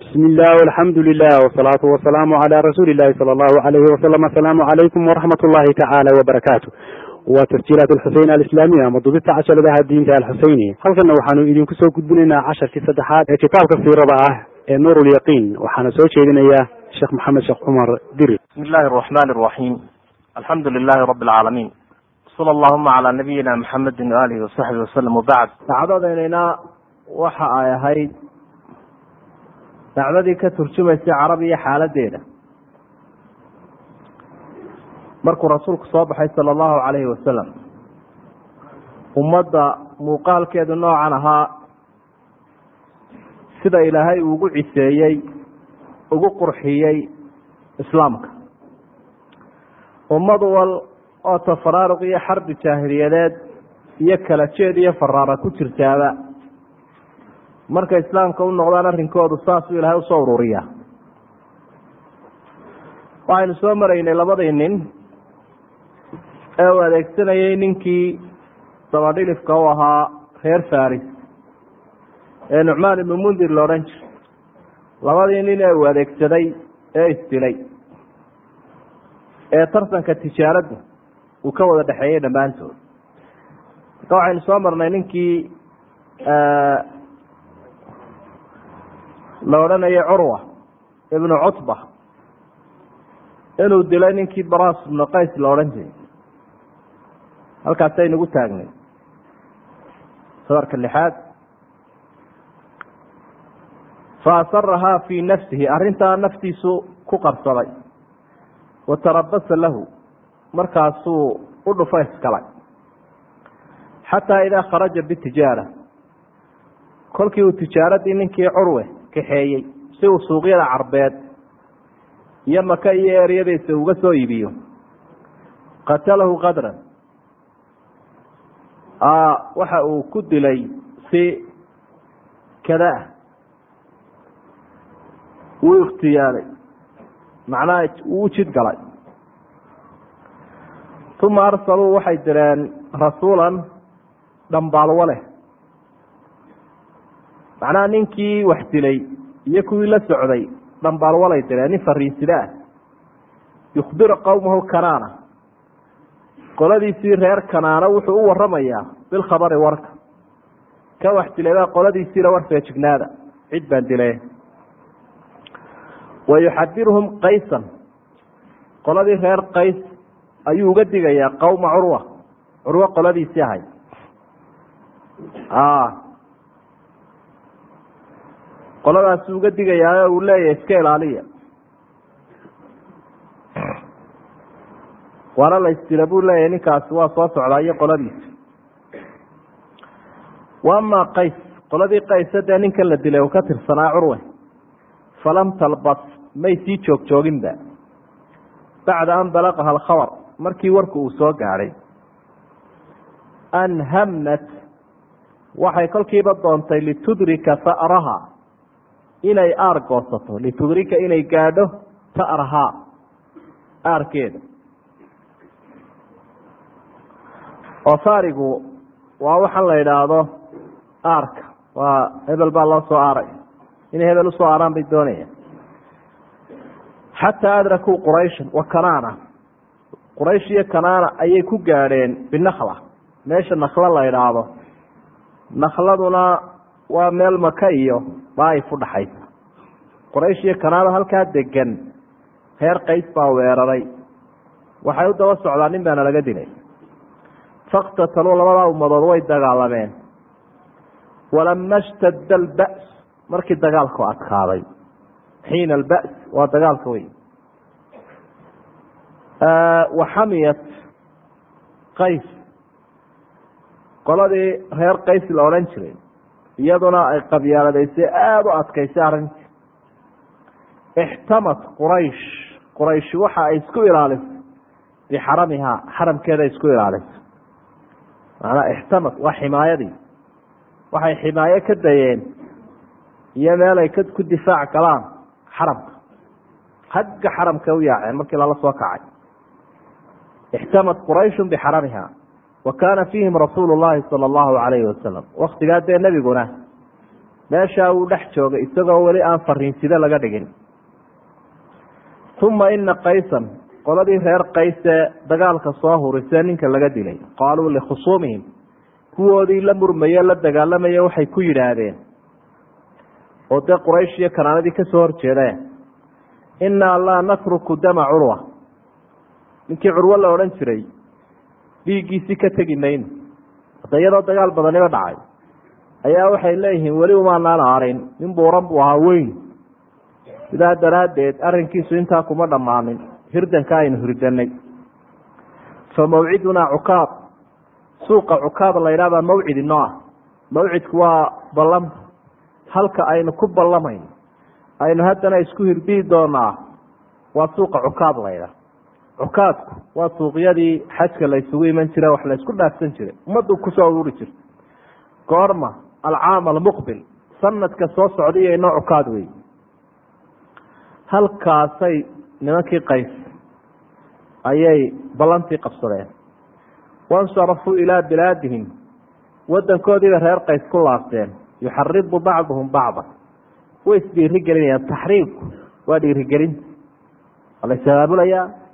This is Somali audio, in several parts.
bismi illah alxamdu lilah wsalaatu wasalaamu cala rasuuli illahi sala allahu alayhi wasalam asalaamu calaykum waraxmat ullahi tacaala wabarakaatu waa tasjiilaat alxuseyn alislaamiya ama dubista casharadaha diinta alxuseyni halkana waxaanu idinku soo gudbinaynaa casharkii saddexaad ee kitaabka siirada ah ee nuur lyaqiin waxaana soo jeedinaya sheekh maxamed sheekh cumar diri. Bismi illahi araxmani araxiim alxamdu lilahi rabi alcaalamiin sala allahuma calaa nabiyina maxamedin waalihi wasaxbi wasalam wabacd dacdadeynayna waxa ay ahayd dacdadii ka turjumaysay carabiya xaaladeeda. Markuu rasuulku soo baxay sala allahu calayhi wasalam ummadda muuqaalkeedu noocan ahaa sida ilaahay uu ugu ciseeyey ugu qurxiyey islaamka. Ummad wal oo tafaraaruq iyo xarbi jaahiliyadeed iyo kala jeed iyo faraara ku jirtaaba markay islaamka u noqdaan arrinkoodu saasuu ilaahay u soo ururiyaa. Waxaynu soo maraynay labadii nin ee uu adeegsanayay ninkii dabadhilifka u ahaa reer faris ee nucmaan ibnu mundir la odhan jiray. Labadii nin ee uu adeegsaday ee isdilay ee tartanka tijaaradda uu ka wada dhexeeyey dhammaantood. Marka waxaynu soo marnay ninkii la odhanayay curwa ibnu cutba inuu dilay ninkii baras ibnu qays la odhan jiray. Halkaasaynugu taagnay. Sadarka lixaad. Fa asarahaa fii nafsihi arrintaa naftiisu ku qarsaday wa tarabasa lahu markaasuu u dhufays galay xataa idaa kharaja bitijaara. Kolkii uu tijaaradii ninkii curwe kaxeeyey si uu suuqyada carbeed iyo maka iyo eryadiisa uga soo iibiyo. Qatalahu qadran. Waxa uu ku dilay si kada ah. Wuu ikhtiyaaday macnaha wuu jid galay. Uma arsaluu waxay direen rasuulan dhambaalwo leh macnaha ninkii wax dilay iyo kuwii la socday dhambaalwalay direen nin fariisida ah. Yukhbiru qowmahu kanaana qoladiisii reer kanaana wuxuu u waramayaa bilkhabari warka. Ka wax dilay baa qoladiisiina war feejignaada cid baan dile wa yuxadiruhum qaysan. Qoladii reer qays ayuu uga digayaa qowma curwa curwo qoladiisii ahayd qoladaasuu uga digayaa uu leeyahay iska ilaaliya. Waana la isdila buu leeyahay ninkaasi waa soo socdaa iyo qoladiisa wa amaa qays qoladii qaysa dee ninkan la dilay uu ka tirsanaa curwe. Falam talbas may sii joog jooginba. Bacda an balaqaha alkhabar markii warku uu soo gaadhay an hamnat waxay kolkiiba doontay litudrika sa'raha inay aar goosato litudrika inay gaadho ta'rahaa aarkeeda. Oo saarigu waa waxaan la idhaahdo aarka. Waa hebel baa loo soo aaray. Inay hebel u soo aaraan bay doonayaan. Xataa adrakuu qurayshan wa kanaana. Quraysh iyo kanaana ayay ku gaadheen binakla meesha naklo la idhaahdo nakladuna waa meel maka iyo daaif udhaxaysa quraysh iyo kanaana halkaa degan reer qays baa weeraray. Waxay u daba socdaa nin baana laga dilay faktataluu labadaa ummadood way dagaalameen. Walama shtadda albas markii dagaalku adkaaday xiina albas waa dagaalka wey waxamiyat qays. Qoladii reer qays la odhan jiray iyaduna ay qabyaaladaysay aada u adkaysay arrintii ixtamat quraysh. Quraysh waxa ay isku ilaalisay bixaramihaa xaramkeeda isku ilaalisay macnaa ixtamat waa ximaayadii. Waxay ximaayo ka dayeen. Iyo meel ay ku difaac galaan xaramka hagga xaramka u yaaceen markii lala soo kacay. Ixtamat quraysh bixaramiha wa kaana fiihim rasuulu llahi sala allahu calayhi wasalam waktigaa dee nebiguna meeshaa wuu dhex joogay isagoo weli aan fariinside laga dhigin uma ina qaysan qoladii reer qaysee dagaalka soo hurisee ninka laga dilay qaaluu likhusuumihim kuwoodii la murmaye la dagaalamaya waxay ku yidhaahdeen oo dee quraysh iyo kanaanadii ka soo horjeedeen innaa laa natruku dama curwa ninkii curwo la odhan jiray dhiiggiisii ka tegi mayno hadda iyadoo dagaal badaniba dhacay ayaa waxay leeyihiin weli umaanaan aarin nin buuran buu ahaa weyn. Sidaa daraaddeed arrinkiisu intaa kuma dhammaanin hirdanka aynu hirdanay fa mawcidunaa cukaad. Suuqa cukaad la ydhahdaa mawcid inoo ah mawcidku waa ballanta halka aynu ku ballamayno aynu haddana isku hirdihi doonaa waa suuqa cukaad la ydhaha cukaadku waa suuqyadii xajka la ysugu iman jira wax la ysku dhaafsan jiray. Ummaddu ku soo ururi jirta goorma alcaam almuqbil sanadka soo socdaiyo inoo cukaad wey halkaasay nimankii qays ayay ballantii qabsadeen. Wansarafuu ilaa bilaadihim wadankoodiiba reer qays ku laabteen. Yuxaribu bacduhum bacda. Way isdhiirigelinayaan taxriibku waa dhiirigelinta waa la la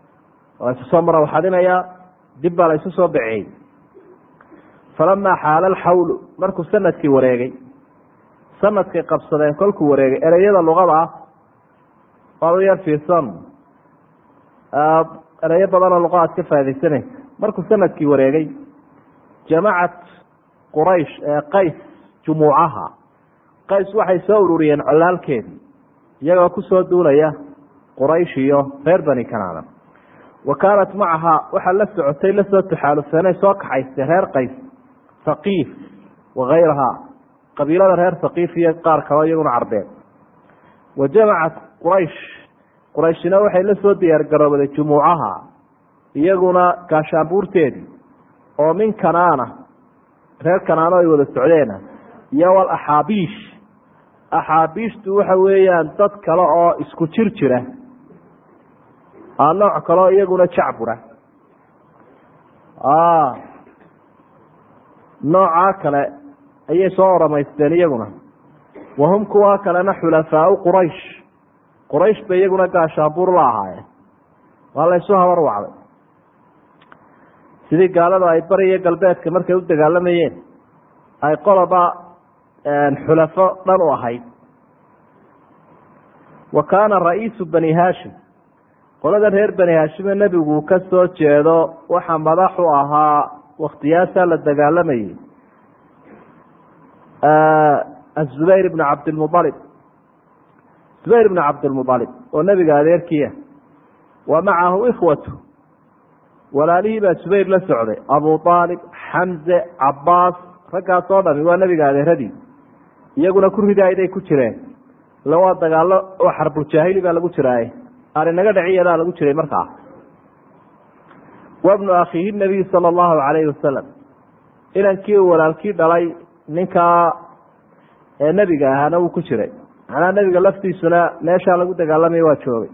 isu soo marawaxadinayaa dib baa la isu soo baceeyey falamaa xaala alxawlu markuu sannadkii wareegay sanadkay qabsadeen kolkuu wareegay ereyada luqada ah waad u yar fiirsan ereyo badanoo luqa aad ka faa'idaysanaysa markuu sannadkii wareegay jamacat quraysh qays jumuucaha qays waxay soo ururiyeen colaalkeedii iyagoo ku soo duulaya quraysh iyo reer bani kanaana wa kaanat macahaa waxaa la socotay la soo taxaalufeenay soo kaxaystay reer qays haqiif wakayrahaa qabiilada reer haqiif iyo qaar kaloo iyaguna carbeed wa jamacat quraysh qurayshina waxay la soo diyaar garoobaday jumuucaha iyaguna gaashaabuurteedii oo min kanaana reer kanaano ay wada socdeena iyo wal axaabiish. Axaabiishtu waxa weeyaan dad kale oo isku jir jira nooc kaleo iyaguna jacbura noocaa kale ayay soo oramaysteen iyaguna. Wahum kuwaa kalena xulafaau quraysh. Quraysh bay iyaguna gaashaabuur la ahaayeen waa la ysu habar wacday. Sidii gaalada ay bari iyo galbeedka markay u dagaalamayeen ay qoloba xulafo dhan u ahayd. Wa kaana ra'iisu bani haashim qolada reer bani haashime nebigu ka soo jeedo waxa madax u ahaa wakhtiyaasaa la dagaalamayay azubayr ibnu cabdilmualib zubayr ibnu cabdilmualib oo nebiga adeerkiia wa macahu ikhwatu. Walaalihii baa zubayr la socday. Abu aalib xamze cabaas raggaas oo dhami waa nebiga adeeradii iyaguna ku ridayday ku jireen. Ila dagaalo oo xarbujaahili baa lagu jiraaye arinaga dhaciyadaa lagu jiray markaa wabnu akhiihi nabiy sala allahu calayhi wasalam inankii walaalkii dhalay ninkaa ee nebiga ahaana wuu ku jiray. Macnaha nebiga laftiisuna meeshaa lagu dagaalamaya waa joogay.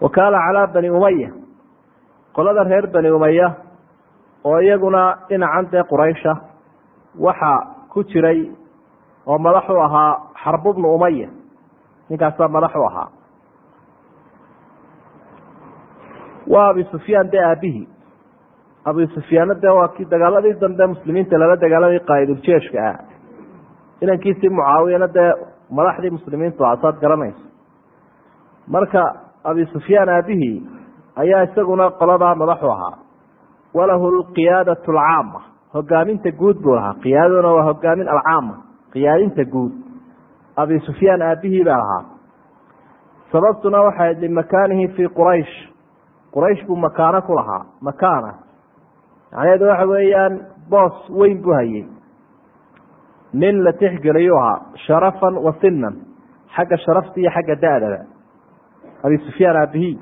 Wa kaana calaa bani umaya qolada reer bani umaya oo iyaguna dhinacan dee quraysha waxa ku jiray oo madax u ahaa xarbu bnu umaya ninkaasaa madax u ahaa waa abi sufyaan dee aabihii abi sufyaanna dee waa kii dagaaladii dambe muslimiinta lala dagaalamay qaa'iduljeeshka ah. Inankiisii mucaawiyana dee madaxdii muslimiintu ah saad garanayso. Marka abi sufyaan aabihii ayaa isaguna qoladaa madaxu ahaa. Walahu lqiyaadatu alcaama hogaaminta guud buu lahaa qiyaadaduna waa hogaamin alcaama qiyaadinta guud. Abi sufyaan aabihii baa lahaa sababtuna waxay limakaanihi fii quraysh quraysh buu makaano ku lahaa makaana. Macnaheedu waxa weeyaan boos weyn buu hayey nin la tixgeliyuu ahaa sharafan wa sinan xagga sharafta iyo xagga da-daba abi sufyaan aabihii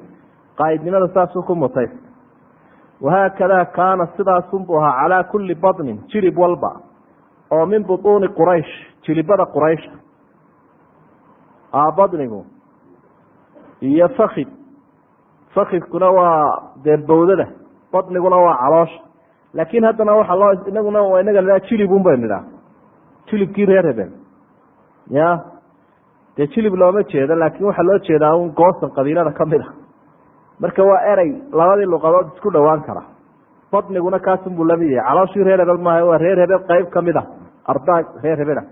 qaa'idnimada saasuu ku mutaysta wahaakada kaana sidaasunbuu ahaa calaa kulli badnin jilib walba oo min butuuni quraysh jilibada quraysha badnigu iyo fakid fakidkuna waa dee bawdada badniguna waa caloosha laakiin haddana waxaa loo inaguna inaga nidhaha jilibun baynu nidhaha jilibkii reer hebel. Ya? Dee jilib looma jeedo laakiin waxaa loo jeedaa un goosan qabiilada ka mid a marka waa erey labadii luqadood isku dhowaan kara. Badniguna kaasunbuu la mid yahay. Calooshii reer hebel maaha waa reer hebel qeyb ka mid a ardaa reer hebela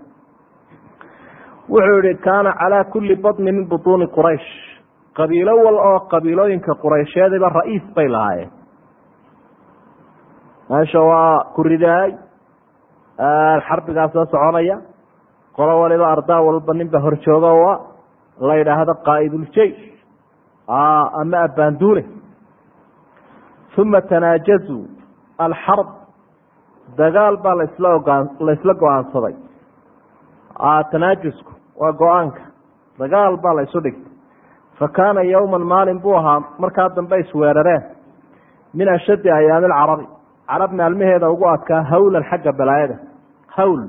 wuxuu yihi kaana calaa kuli badni min butuuni quraysh qabiilo wal oo qabiilooyinka quraysheediba ra'iis bay lahaayeen. Meesha waa kuridaay xarbigaa soo soconaya qolo waliba ardaa walba ninba horjooga a la yidhaahdo qaa'iduljeish ama abaanduule uma tanaajazuu alxarb dagaal baa lasla ogaan laysla go'aansaday. Tanaajusku waa go'aanka dagaal baa la isu dhigtay fa kaana yowman maalin buu ahaa markaa dambe isweerareen. Min ashaddi ayaami alcarabi. Carab maalmaheeda ugu adkaa hawlan xagga balaayada. Hawl.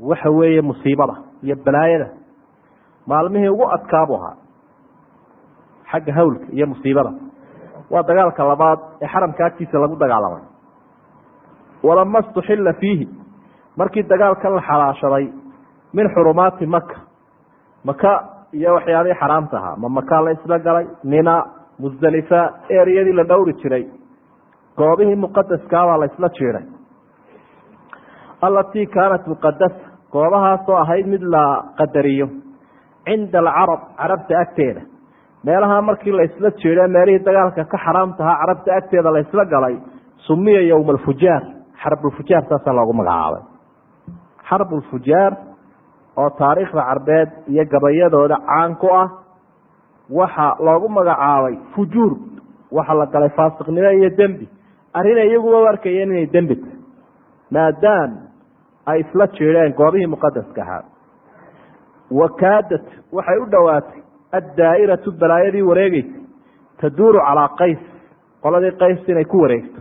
Waxa weeye musiibada iyo balaayada. Maalmihii ugu adkaa buu ahaa. Xagga hawlka iyo musiibada. Waa dagaalka labaad ee xaramka agtiisa lagu dagaalamay. Walama stuxilla fiihi. Markii dagaalkan la xalaashaday min xurumaati maka maka iyo waxyaabihii xaraamta ahaa ma makaa la isla galay mina musdalifa eriyadii la dhowri jiray. Goobihii muqadaskaabaa la isla jiiday alatii kaanat muqadasa goobahaasoo ahayd mid la qadariyo. Cinda alcarab carabta agteeda. Meelaha markii la isla jiiday meelihii dagaalka ka xaraamtahaa carabta agteeda la isla galay sumiya yowma alfujaar. Xarbulfujaar saasaa loogu magacaabay. Xarbulfujaar oo taariikhda carbeed iyo gabayadooda caan ku ah waxa loogu magacaabay fujuur waxa la galay faasiqnimo iyo dembi. Arrin iyaguba arkayeen inay dembi tahay maadaam ay isla jiidheen goobihii muqadaska ahaa. Wakaadat waxay u dhowaatay addaa'iratu balaayadii wareegeysay taduuru calaa qays qoladii qays inay ku wareegto.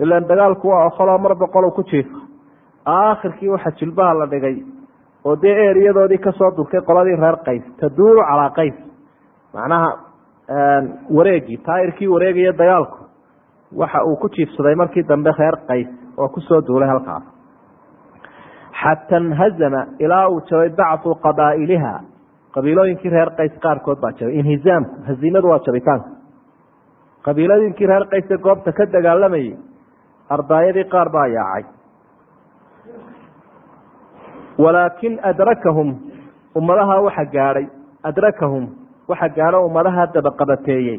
Ilaan dagaalku waa okoloo mar boqol ku jiifa aakhirkii waxaa jilbaha la dhigay oo dee eeriyadoodii ka soo durkay qoladii reer qays taduuru calaa qays. Macnaha wareegii taayirkii wareegaya dagaalku waxa uu ku jiifsaday markii dambe reer qays oo ku soo duulay halkaas. Xata nhazama ilaa uu jabay bacdu qabaa'iliha qabiilooyinkii reer qays qaarkood baa jabay. Inhizaamku haziimadu waa jabitaanka qabiilooyinkii reer qayse goobta ka dagaalamayay ardaayadii qaar baa yaacay walaakin adrakahum ummadaha waxa gaadhay adrakahum waxa gaadho ummadaha dabaqabateeyey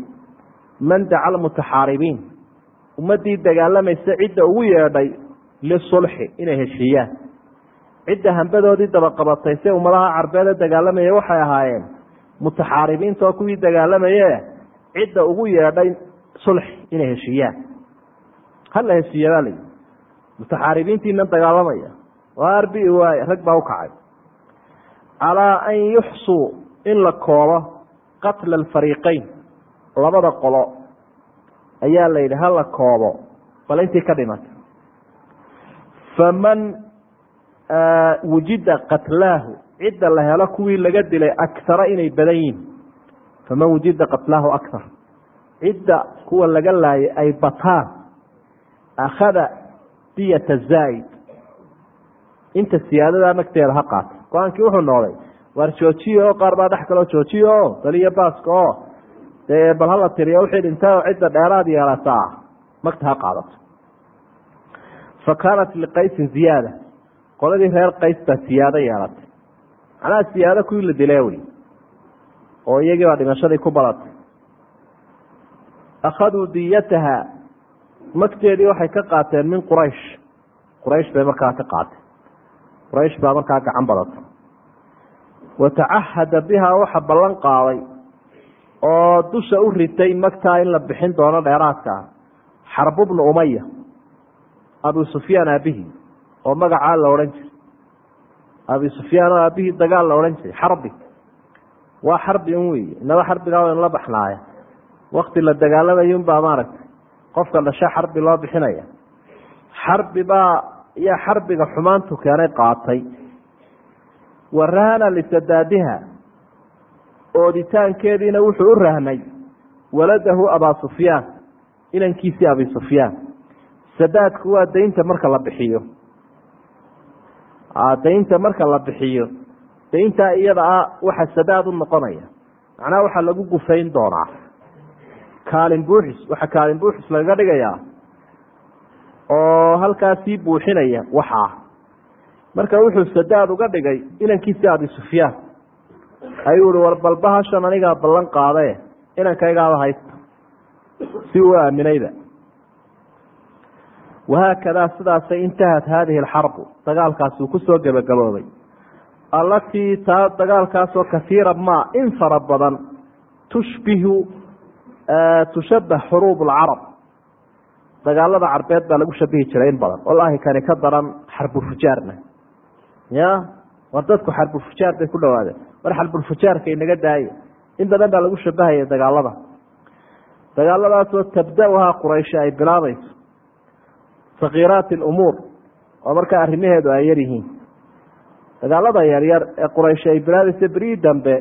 man daca almutaxaaribiin ummadii dagaalamaysa cidda ugu yeedhay lisulxi inay heshiiyaan. Cidda hambadoodii dabaqabatay se ummadaha carbeede dagaalamaya waxay ahaayeen mutaxaaribiinta oo kuwii dagaalamaye cidda ugu yeedhay sulxi inay heshiiyaan. Hala heshiiya baa layihi mutaxaaribiintiina dagaalamaya arbi waay rag baa ukacay calaa an yuxsuu in la koobo qatla alfariiqeyn labada qolo. Ayaa la yidhi hala koobo bal intii ka dhimata faman wujida qatlaahu cidda la helo kuwii laga dilay akara inay badan yihiin faman wujida qatlaahu akar cidda kuwa laga laayay ay bataan akhada diyata zaaid inta siyaadadaa nagteeda ha qaato. Go'aankii wuxuu noqday waar joojiye oo qaar baa dhex kaloo joojiye o daliyo baaska oo dee bal hala tiriyo wixii dhinta cidda dheeraad yeelataa. Magta ha qaadato. Fa kaanat liqaysin ziyaada. Qoladii reer qays baa siyaado yeelatay. Macnaha siyaado kuwii la dilee wey oo iyagii baa dhimashadii ku badatay akhaduu diyataha magteedii waxay ka qaateen min quraysh. Quraysh bay markaa ka qaateen quraysh baa markaa gacan badatay. Watacahada bihaa waxa ballan qaaday oo dusha u ritay magtaa in la bixin doono dheeraadka ah. Xarbu bnu umaya abu sufyaan aabihii oo magacaa la odhan jiray. Abi sufyaan oo aabihii dagaal la odhan jiray xarbi waa xarbi un wey inaba xarbigaa waynu la baxnaaya. Wakti la dagaalamayo unbaa maaragtay. Qofka dhasha xarbi loo bixinaya. Xarbi baa yaa xarbiga xumaantu keenay qaatay. Wa rahana lisadaadiha ooditaankeediina wuxuu u rahnay waladahu abaa sufyaan inankiisii abi sufyaan. Sadaadku waa daynta marka la bixiyo. Daynta marka la bixiyo dayntaa iyada ah waxa sadaad u noqonaya. Macnaha waxaa lagu gufayn doonaa. Kaalin buuxis waxaa kaalin buuxis lagaga dhigayaa oo halkaa sii buuxinaya waxaa marka wuxuu sadaad uga dhigay inankiisi abi sufyaan. Ayuu ihi war balba anigaa ballan qaadae inankaygaaba haysta si uu aaminayba wahaakadaa sidaasay intahat haadihi alxarbu dagaalkaasi uu ku soo gebagaboobay allatii taa dagaalkaasoo kaiira ma in fara badan tushbihu tushabah xuruub alcarab dagaalada carbeed baa lagu shabihi jiray in badan. Wallaahi kani ka daran xarbulfujaarna ya war dadku xarbulfujaar bay ku dhawaadeen war xarbulfujaarka inaga daaye in badan baa lagu shabahaya dagaalada. Dagaaladaasoo tabda-uhaa qurayshi ay bilaabayso. Sakiiraati lumuur oo markaa arrimaheedu ay yar yihiin. Dagaalada yaryar ee quraysh ay bilaabaysa berii dambe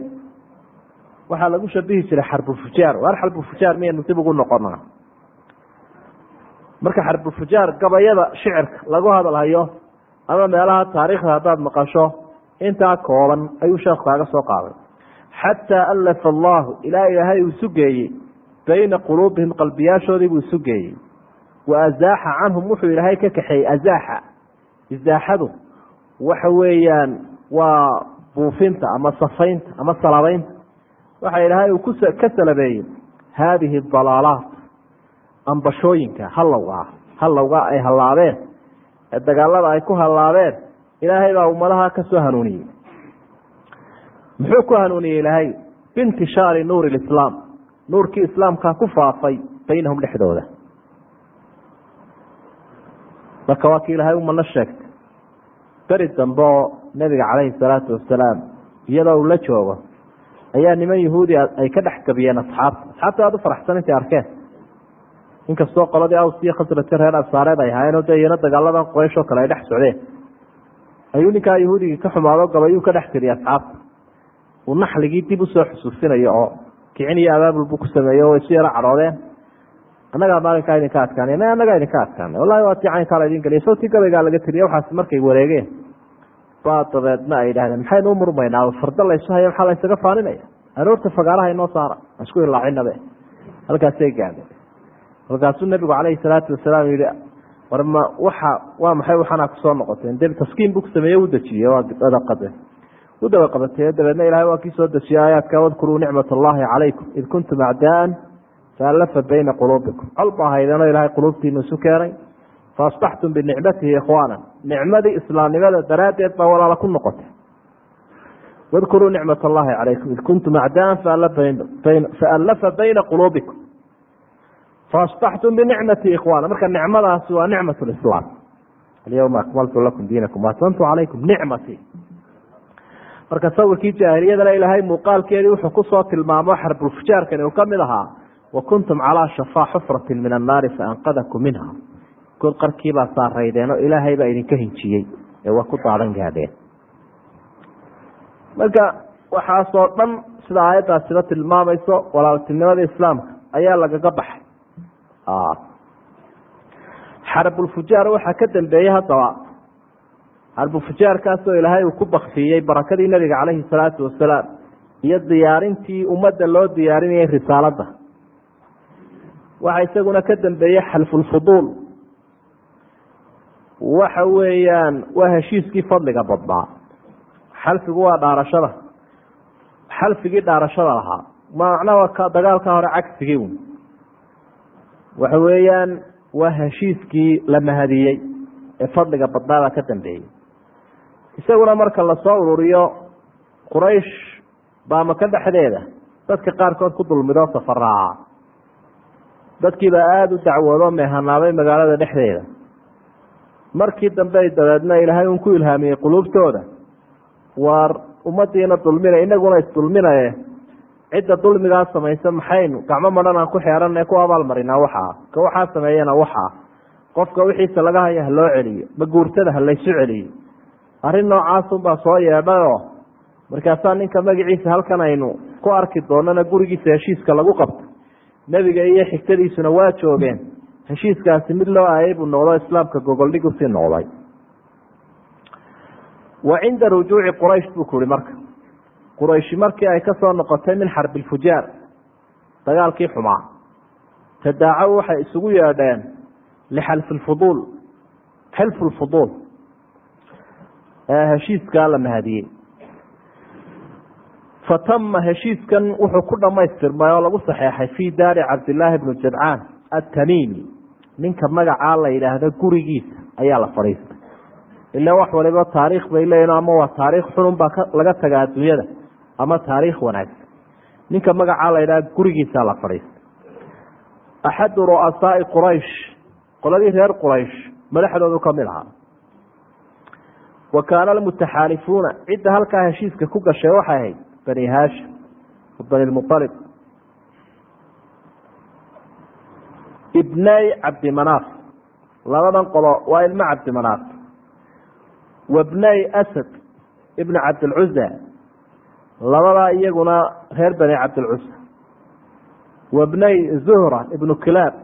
waxaa lagu shabihi jiray xarbulfujaar waar xarbulfujaar miyaynu dib ugu noqonaa marka xarbulfujaar gabayada shicirka lagu hadalhayo ama meelaha taariikhda haddaad maqasho intaa kooban ayuu sheekhu kaaga soo qaaday. Xataa allafa allahu ilaa ilaahay uu isu geeyey bayna quluubihim qalbiyaashoodii buu isu geeyey wa azaaxa canhum wuxuu ilaahay ka kaxeeyey azaaxa. Izaaxadu waxa weeyaan waa buufinta ama safaynta ama salabaynta. Waxa ilaahay uu ka salabeeyey. Haadihi dalaalaat ambashooyinka hallowga ah hallowga ay hallaabeen ee dagaalada ay ku hallaabeen ilaahay baa ummadaha ka soo hanuuniyey. Muxuu ku hanuuniyey ilaahay? Biintishaari nuuri lislaam nuurkii islaamkaa ku faafay baynahum dhexdooda. Marka waa kii ilaahay umano sheegtay. Beri dambe oo nebiga calayhi salaatu wasalaam iyadoo uu la joogo ayaa niman yahuudi ay ka dhex gabiyeen asxaabta. Asxaabta aada u faraxsan intay arkeen inkastoo qoladii aws iyo khasrati reer ansaareed ay ahaayeen oo dee iyana dagaaladan quraysh oo kale ay dhex socdeen. Ayuu ninkaa yahuudigii ka xumaado gabayuu ka dhex tiriyay asxaabta uu naxligii dib u soo xusuusinayo oo kicin iyo abaabul buu ku sameeyo way isu yaro cadhoodeen annagaa maalinkaa idinka adkaanay? Annagaa idinka adkaanay? Wallahi waa tii la idin geliya. Sawtii gabaygaa laga tiriya waxaas markay wareegeen. Baa dabeedna ay idhahdeen maxaynu u murmaynaa? Farda laysu haya maxaa laysaga faaninaya? Aroorta fagaaraha inoo saara. Isku ilaacinabe. Halkaasay gaadeen markaasuu nabigu calayhi salaatu wasalaam yihi war ma waxa waa maxay waxaanaa ku soo noqoteen? De taskiin buu sameeye u dejiyey waa dabaqade u dabaqabatay dabeedna ilahay waa kii soo dejiyey aayaadka wadkuruu nicmat allahi calaykum id kuntum acdaan faallafa bayna quluubikum. Col baa haydeenoo ilaahay quluubtiinu isu keenay faasbaxtum binicmatihi ikhwaana nicmadii islaamnimada daraaddeed baa walaala ku noqotay. Wadkuruu nicmat allahi calaykum id kuntum acdaan faallafa bayna quluubikum faasbaxtum binicmati ikhwaana marka nicmadaasi waa nicmat lislaam alyawma akmaltu lakum diinakum waatmamtu calaykum nicmatii marka sawirkii jaahiliyadana ilaahay muuqaalkeedii wuxuu ku soo tilmaamo xarbulfujaarkani uu ka mid ahaa wa kuntum calaa shafaa xufratin min annaari faanqadakum minha god qarkiibaa saaraydeen oo ilaahay baa idinka hinjiyey ee waa ku daadan gaadheen marka waxaasoo dhan sida aayaddaasiba tilmaamayso walaaltinimada islaamka ayaa lagaga baxay xarbulfujaar waxaa ka dambeeyey haddaba xarbulfujaarkaasoo ilaahay uu ku bakfiyey barakadii nabiga calayhi salaatu wasalaam iyo diyaarintii ummadda loo diyaarinayay risaaladda. Waxaa isaguna ka dambeeyey xalfulfuduul. Waxa weeyaan waa heshiiskii fadliga badnaa xalfigu waa dhaarashada. Xalfigii dhaarashada lahaa. Macnaha dagaalka hore cagsigii waxa weeyaan waa heshiiskii la mahadiyey ee fadliga badnaada ka dambeeyey. Isaguna marka la soo ururiyo quraysh baa maka dhexdeeda dadka qaarkood ku dulmidoo safaraaca dadkiibaa aada u dacwoodo meehanaabay magaalada dhexdeeda. Markii dambe dabeedna ilaahay un ku ilhaamiyey quluubtooda waar ummadiina dulmina inaguna isdulminaye cidda dulmigaa samaysa maxaynu gacmo madhan aan ku xeeran ku abaalmarinaa waxaa ka waxaa sameeyana waxaa qofka wixiisa laga haya ha loo celiyo. Ma guurtada ha laysu celiyo. Arrin noocaasunbaa soo yeedhayoo markaasaa ninka magaciisa halkan aynu ku arki doonana gurigiisa heshiiska lagu qabto. Nebiga iyo xigtadiisuna waa joogeen. Heshiiskaasi mid loo aayay buu noqdo islaamka gogoldhig u sii noqday wa cinda rujuuci quraysh buu ku uhi marka qurayshi markii ay ka soo noqotay min xarbi lfujaar dagaalkii xumaa. Tadaacaw waxay isugu yeedheen lixalfi lfuduul xilfu lfuduul ee heshiiskaa la mahadiyey. Fatama heshiiskan wuxuu ku dhamaystirmay oo lagu saxeexay fii daari cabdilaahi bnu jadcaan atamiimi ninka magacaa la yidhaahdo gurigiisa ayaa la fadhiistay. Ila wax waliba taariikh bay leeyihiin ama waa taariikh xunun baa laga tagaa adduunyada ama taariikh wanaagsan ninka magacaa la yidhahdo gurigiisaa la fadhiistay axadu ru'asaai quraysh qoladii reer quraysh madaxdoodu ka mid ahaa. Wa kaana almutaxaalifuuna cidda halkaa heshiiska ku gashay waxay ahayd bani haashim bani lmualib ibnay cabdimanaaf labadan qolo waa ilmo cabdimanaaf. Wabnay asad ibna cabdilcuza labadaa iyaguna reer bani cabdilcuza wabnay zuhra ibnu kilaab.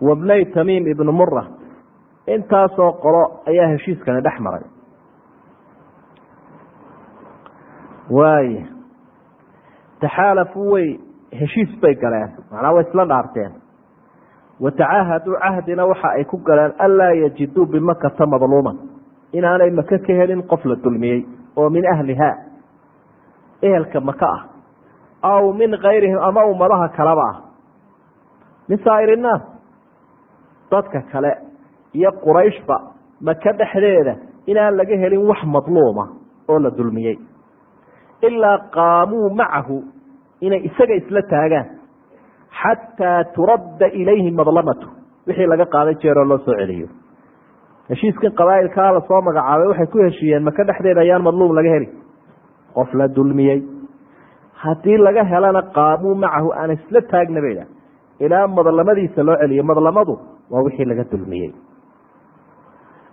Wabnay tamiim ibnu mura intaasoo qolo ayaa heshiiskani dhex maray. Waaya taxaalafuu way heshiis bay galeen. Macnaa way isla dhaarteen. Watacaahaduu cahdina waxa ay ku galeen anlaa yajiduu bimakata madluuman inaanay maka ka helin qof la dulmiyey oo min ahliha ehelka maka ah aw min kayrihim ama ummadaha kaleba ah min saa'ir innaas dadka kale iyo qurayshba maka dhexdeeda inaan laga helin wax madluuma oo la dulmiyey. Ilaa qaamuu macahu inay isaga isla taagaan xataa turadda ilayhi madlamatu wixii laga qaaday jeeroo loo soo celiyo heshiiskan qabaa'ilkaa la soo magacaabay waxay ku heshiiyeen maka dhexdeeda ayaan madluum laga heli. Qof la dulmiyey. Haddii laga helana qaamuu macahu aan isla taagna bayda ilaa madlamadiisa loo celiyo madlamadu waa wixii laga dulmiyey.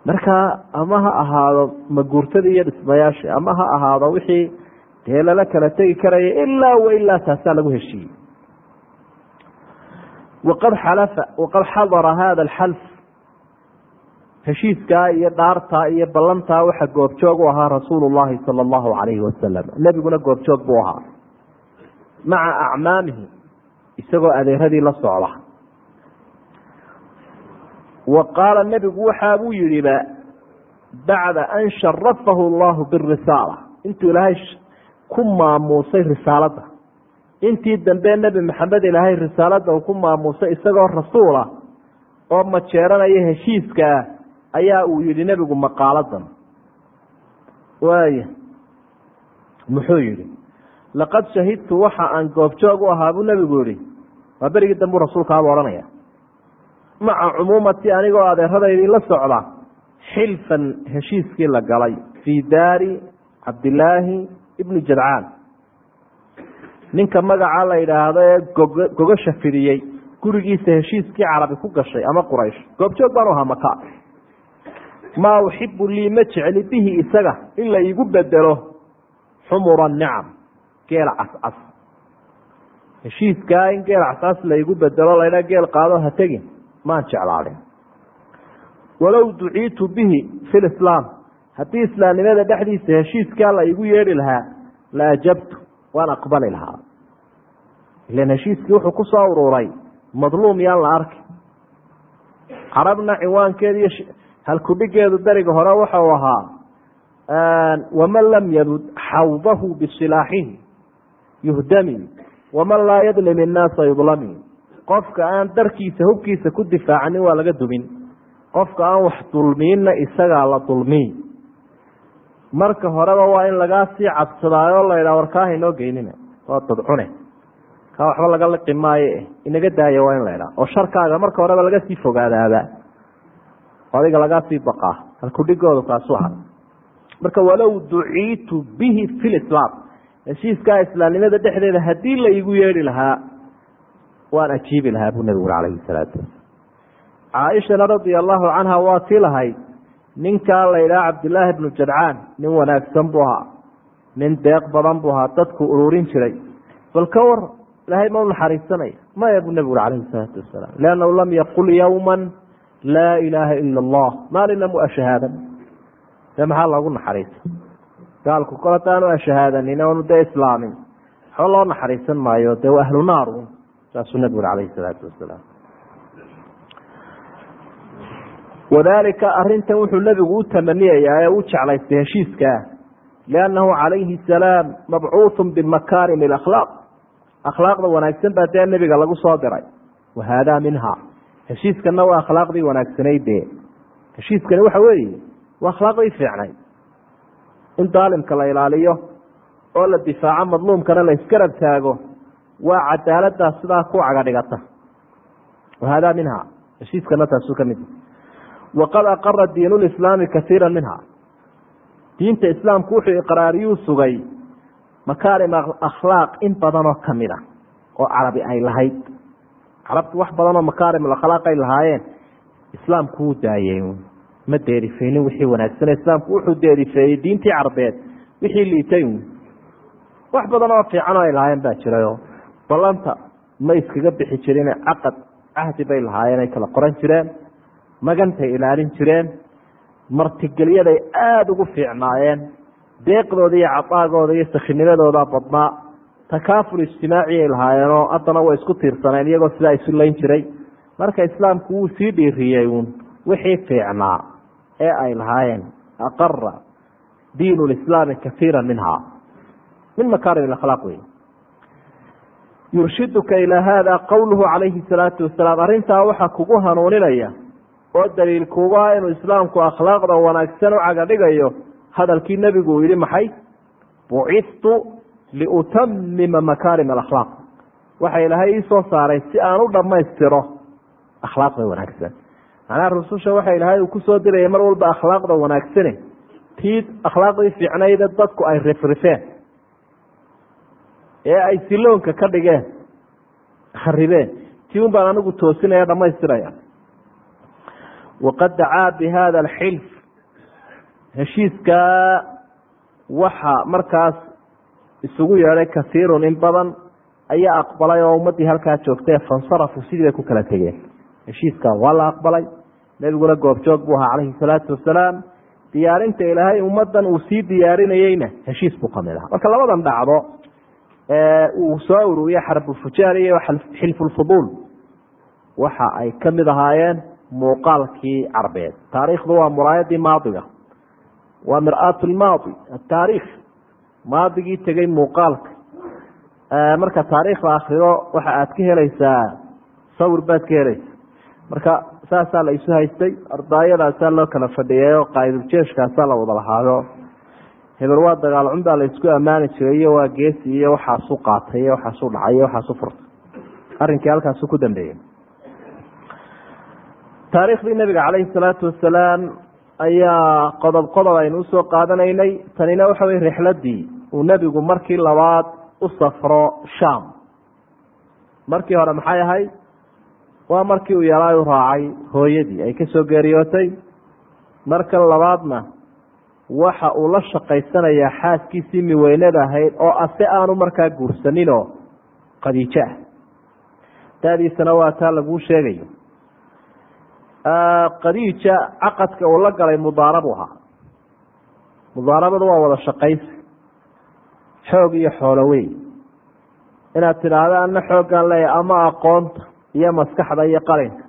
Marka ama ha ahaado maguurtadii iyo dhismayaashii ama ha ahaado wixii dee lala kala tegi karaya ilaa wa ilaa taasaa lagu heshiiyey. Waqad xadara hada alxalf heshiiskaa iyo dhaartaa iyo ballantaa waxa goobjoog u ahaa rasuulu llahi sala allahu calayhi wasalam nebiguna goobjoog buu ahaa. Maca acmaamihi isagoo adeeradii la socda. Wa qaala nebigu waxa buu yidhiba bacda an sharafahu allahu birisaala intuu ilaahay ku maamuusay risaaladda. Intii dambe nebi maxamed ilaahay risaaladda uu ku maamuusay isagoo rasuula oo majeeranaya heshiiskaa ayaa uu yihi nebigu maqaaladan waaya muxuu yihi laqad shahidtu waxa aan goobjoog u ahaa buu nebigu yihi waa berigii dambu rasuulkaaba odhanaya maca cumuumati anigoo adeeradaydii la socda xilfan heshiiskii la galay fii daari cabdilaahi ibni jadcaan. Ninka magaca la yidhaahdo ee gogasha fidiyey gurigiisa heshiiskii carabi ku gashay ama quraysh goobjoog baan u ahaa maka maa uxibu lii ma jecli bihi isaga in la iigu bedelo xumura nicam geel cascas heshiiskaa in geel cascas laigu bedelo laydhaa geel qaado ha tegin maan jeclaadin walow duciitu bihi fi lislaam haddii islaamnimada dhexdiisa heshiiskaa la igu yeedhi lahaa la ajabtu waan aqbali lahaa. Ilan heshiiskii wuxuu ku soo ururay madluum yaan la arki carabna ciwaankeeda iyo halkudhigeedu dariga hore waxau ahaa waman lam yabud xawdahu bisilaaxihi yuhdami waman laa yadlim innaasa yudlami qofka aan darkiisa hubkiisa ku difaacanin waa laga dumin qofka aan wax dulmiinna isagaa la dulmiy marka horeba waa in lagaa sii cabsadaayo la ydhaha warkaaha inoo geynina waa dadcune kaa waxba laga liqi maayo inaga daaya waa in la ydhaha oo sharkaaga marka horeba laga sii fogaadaaba adiga lagaa sii baqaa halkudhigoodu kaasu aha marka walow duciitu bihi fi heshiiskaa islaamnimada dhexdeeda haddii la yeedhi lahaa waan ajiibi lahaa buu nebigu uri calayhi salaatu wasalaam. Caaishana radia allahu canha waa tii lahayd ninkaa la ydhaha cabdilaahi bnu jadcaan nin wanaagsan buu ahaa. Nin deeq badan buu ahaa dadku ururin jiray. Bal ka war ilaahay ma u naxariisanaya maya buu nebigu uri calayhi salaatu wasalaam. Liannahu lam yaqul yowma laa ilaaha ila allah maalina mu ashahaadan. Dee maxaa loogu naxariisa gaalku kol hadaanu ashahaadanin oonu dee islaamin. Waxba loo naxariisan maayo dee ahlu naar un saasuu nabigu uri calayhi salaatu wasalaam. Wadaalika arintan wuxuu nebigu u tamaniyayaa ee u jeclaystay heshiiskaa liannahu calayhi salaam mabcuuthun bimakaarimi alakhlaaq. Akhlaaqda wanaagsan baa dee nebiga lagu soo diray. Wa haadaa minha heshiiskanna waa akhlaaqdii wanaagsanayd dee heshiiskani waxa weeye waa akhlaaqdii fiicnay. In daalimka la ilaaliyo oo la difaaco madluumkana la isgarab taago waa cadaaladaas sidaa ku caga dhigata. Wa haadaa minha heshiiskana taasuu ka mid waqad aqara diin lislaami kaiira minha. Diinta islaamku wuxuu iqraariyuu sugay makaarim akhlaaq in badanoo ka mid a oo carabi ay lahayd carabtu wax badanoo makaarim akhlaaq ay lahaayeen. Islaamku wuu daayey ma deerifeynin wixii wanaagsan islaamku wuxuu deerifeeyey diintii carbeed. Wixii liitay. Wax badan oo fiican oo ay lahaayeen baa jirayo ballanta ma iskaga bixi jirin caqad cahdi bay lahaayeen ay kala qoran jireen magantay ilaalin jireen martigelyaday aada ugu fiicnaayeen deeqdooda iyo cadaagooda iyo sakhinimadooda badnaa takaaful ijtimaaciyay lahaayeenoo haddana way isku tiirsaneen iyagoo sidaa isu layn jiray. Marka islaamku wuu sii dhiiriyey uun wixii fiicnaa ee ay lahaayeen aqara diin lislaami kaiira minha. Min makaarim akhlaaq wey yurshiduka ilaa haada qowluhu calayhi salaatu wasalaam arrintaa waxaa kugu hanuuninaya oo daliil kugu ah inuu islaamku akhlaaqda wanaagsan u caga dhigayo hadalkii nebigu uu yihi maxay? Bucistu liutamima makaarim alakhlaaq waxa ilaahay ii soo saaray si aan u dhammaystiro akhlaaqda wanaagsan macnaha rususha waxa ilaahay uu ku soo diraya mar walba akhlaaqda wanaagsane tii akhlaaqdii fiicnayde dadku ay rifrifeen ee ay siloonka ka dhigeen kharibeen tii un baan anigu toosinaya dhamaystiraya waqad dacaa bi hada alxilf heshiiskaa waxa markaas isugu yeedhay kasiirun in badan ayaa aqbalay oo ummaddii halkaa joogtay fansarafu sidii bay ku kala tegeen. Heshiiskaa waa la aqbalay. Nebiguna goobjoog buu ahaa calayhi salaatu wasalaam. Diyaarinta ilaahay ummaddan uu sii diyaarinayeyna heshiis buu ka mid aha marka labadan dhacdo uu soo ururiye xarbulfujaar iyo xilfulfuduul waxa ay ka mid ahaayeen muuqaalkii carbeed. Taariikhdu waa muraayadii maadiga. Waa mir-aat lmaadi ataariikh maadigii tegey muuqaalka. Marka taariikhda akrido waxa aad ka helaysaa sawir baad ka helaysa marka saasaa la isu haystay ardaayadaasaa loo kala fadhiyay oo qaa'iduljeeshkaasaa la wada lahaayo hebel waa dagaalcun baa la isku ammaani jiray iyo waa geesi iyo waxaasu qaatay iyo waxaasu dhacay iyo waxaasu furtay. Arrinkii halkaasu ku dambeeyey taariikhdii nabiga calayhi salaatu wasalaam ayaa qodob qodob aynu u soo qaadanaynay. Tanina waxa wey rixladii uu nebigu markii labaad u safro sham markii hore maxay ahayd? Waa markii uu yalaay u raacay hooyadii. Ay ka soo geeriyootay. Markan labaadna waxa uu la shaqaysanayaa xaaskiisii miweynada ahayd oo ase aanu markaa guursaninoo qadiijo ah dadiisana waa taa laguu sheegayo. Qadiija caqadka uu la galay mudaarabu ahaa. Mudaarabadu waa wada shaqaysi xoog iyo xoolo wey inaad tidhaahdo ana xooggaan leeyahay ama aqoonta iyo maskaxda iyo qalinka.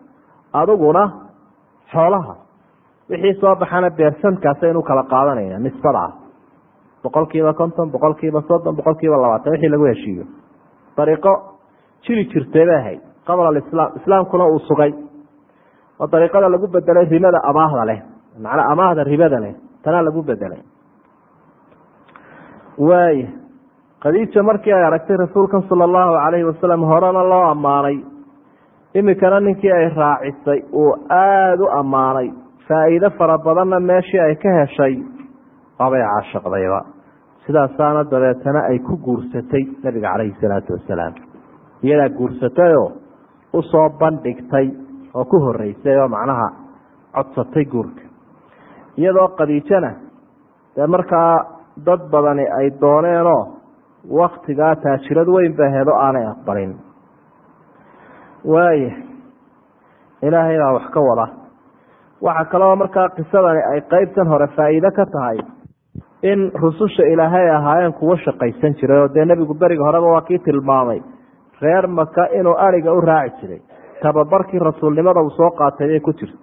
Adiguna xoolaha wixii soo baxana beersankaasaynu kala qaadanayna nisbada ah. Boqol kiiba konton boqol kiiba soddon boqol kiiba labaatan wixii lagu heshiiyo. Dariiqo jiri jirtay bay ahayd qabla alislaam islaamkuna uu sugay. Oo dariiqada lagu bedelay ribada amaahda leh macnaa amaahda ribada leh tanaa lagu bedelay waaya khadiija markii ay aragtay rasuulkan sala allahu calayhi wasalam horena loo ammaanay. Imikana ninkii ay raacisay uu aada u ammaanay. Faa'iido fara badanna meeshii ay ka heshay. Waabay caashaqdayba. Sidaasaana dabeetana ay ku guursatay nabiga calayhi salaatu wasalaam. Iyadaa guursatayoo u soo bandhigtay oo ku horeysay oo macnaha codsatay guurka. Iyadoo khadiijana dee markaa dad badani ay dooneenoo waktigaa taajirad weyn ba hedo aanay aqbalin. Waaya ilaahay baa wax ka wada. Waxaa kaloo markaa qisadani ay qeybtan hore faa'iide ka tahay in rususha ilaahay ahaayeen kuwo shaqaysan jiray oo dee nebigu beriga horeba waa kii tilmaamay reer maka inuu ariga u raaci jiray. Tababarkii rasuulnimada uu soo qaatay bay ku jirta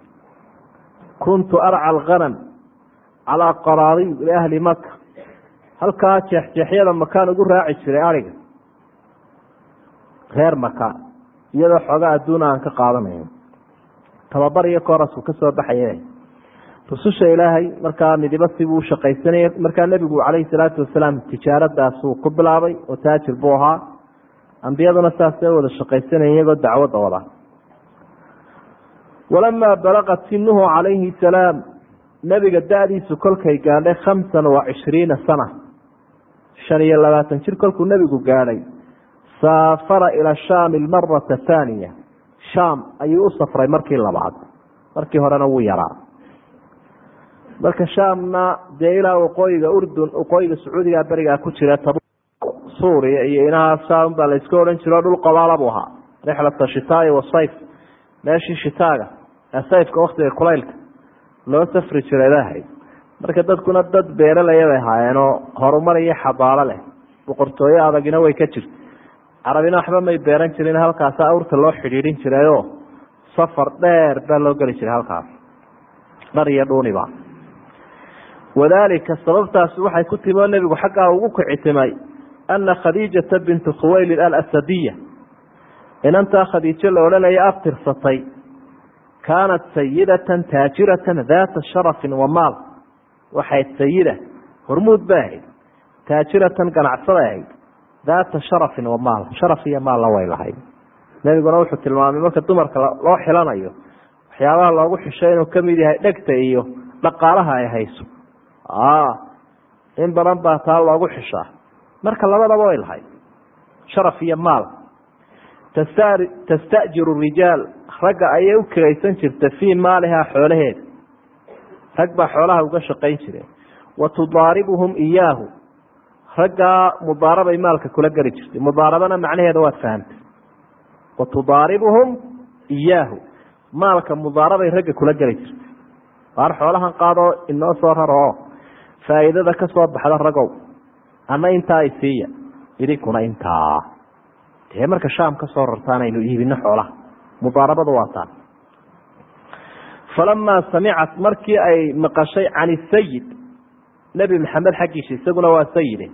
kuntu arca alghanam calaa qaraariy liahli maka halkaa jeexjeexyada makaan ugu raaci jiray ariga. Reer maka iyadoo xoogaa adduuna aan ka qaadanayn. Tababar iyo koorasku ka soo baxaya rususha ilaahay markaa midiba sibuu u markaa nebigu calayhi salaatu wasalaam tijaaradaasuu ku bilaabay oo taajir buu ahaa. Ambiyaduna saasay wada shaqaysanaya iyagoo dacwadda wada. Walamaa balaqat sinuhu calayhi salaam nebiga da-diisu kolkay gaadhay khamsan wa cishriina sana shan iyo labaatan jir kolkuu nebigu gaadhay. Saafara ila shaami almarata thaaniya. Shaam ayuu u safray markii labaad. Markii horena wuu yaraa. Marka shaamna dee ilaa waqooyiga urdun waqooyiga sacuudiga berigaa ku jira tab suuriya iyo inaha shaam baa layska odhan jiro dhul qabaala buu ahaa. Rixlata shitaai wasayf meeshii shitaaga ee sayfka waktiga kulaylka loo safri jiray bahay marka dadkuna dad beeralaya bay ahaayeenoo horumar iyo xabaalo leh. Boqortooyo adagina way ka jirta carabina waxba may beeran jirin halkaasa awrta loo xidhiidhin jirayoo safar dheer baa loo geli jiray halkaas. Dhar iyo dhuuniba wadaalika sababtaasi waxay ku timi oo nebigu xaggaa ugu kicitimay ana khadiijata bintu khuwaylid alasadiya. Inantaa khadiijo la odhanaya abtirsatay kaanat sayidatan taajiratan daata sharafin wa maal waxayd sayida hormuud bay ahayd taajiratan ganacsada ahayd daata sharafin wa maal sharaf iyo maalna way lahayd. Nebiguna wuxuu tilmaamay marka dumarka loo xilanayo waxyaabaha loogu xishay inuu ka mid yahay dhegta iyo dhaqaalaha ay hayso. In badan baa taa loogu xishaa marka labadaba way lahayd sharaf iyo maal. Tastajiru rijaal ragga ayay u kiraysan jirta fii maalihaa xoolaheeda rag baa xoolaha uga shaqayn jireen wa tudaaribuhum iyaahu. Raggaa mudaarabay maalka kula geli jirtay. Mudaarabana macnaheeda waad fahamtay. Wa tudaaribuhum iyaahu. Maalka mudaarabay ragga kula geli jirtay. Waar xoolahan qaadoo inoo soo raro oo faa'iidada ka soo baxda ragow. Ana intaa isiiya idinkuna intaa. Dee marka shaam ka soo rartaan aynu iibino xoolaha. Mudaarabadu waa taa falamaa samicat markii ay maqashay can isayid nebi maxamed xaggiisa isaguna waa sayide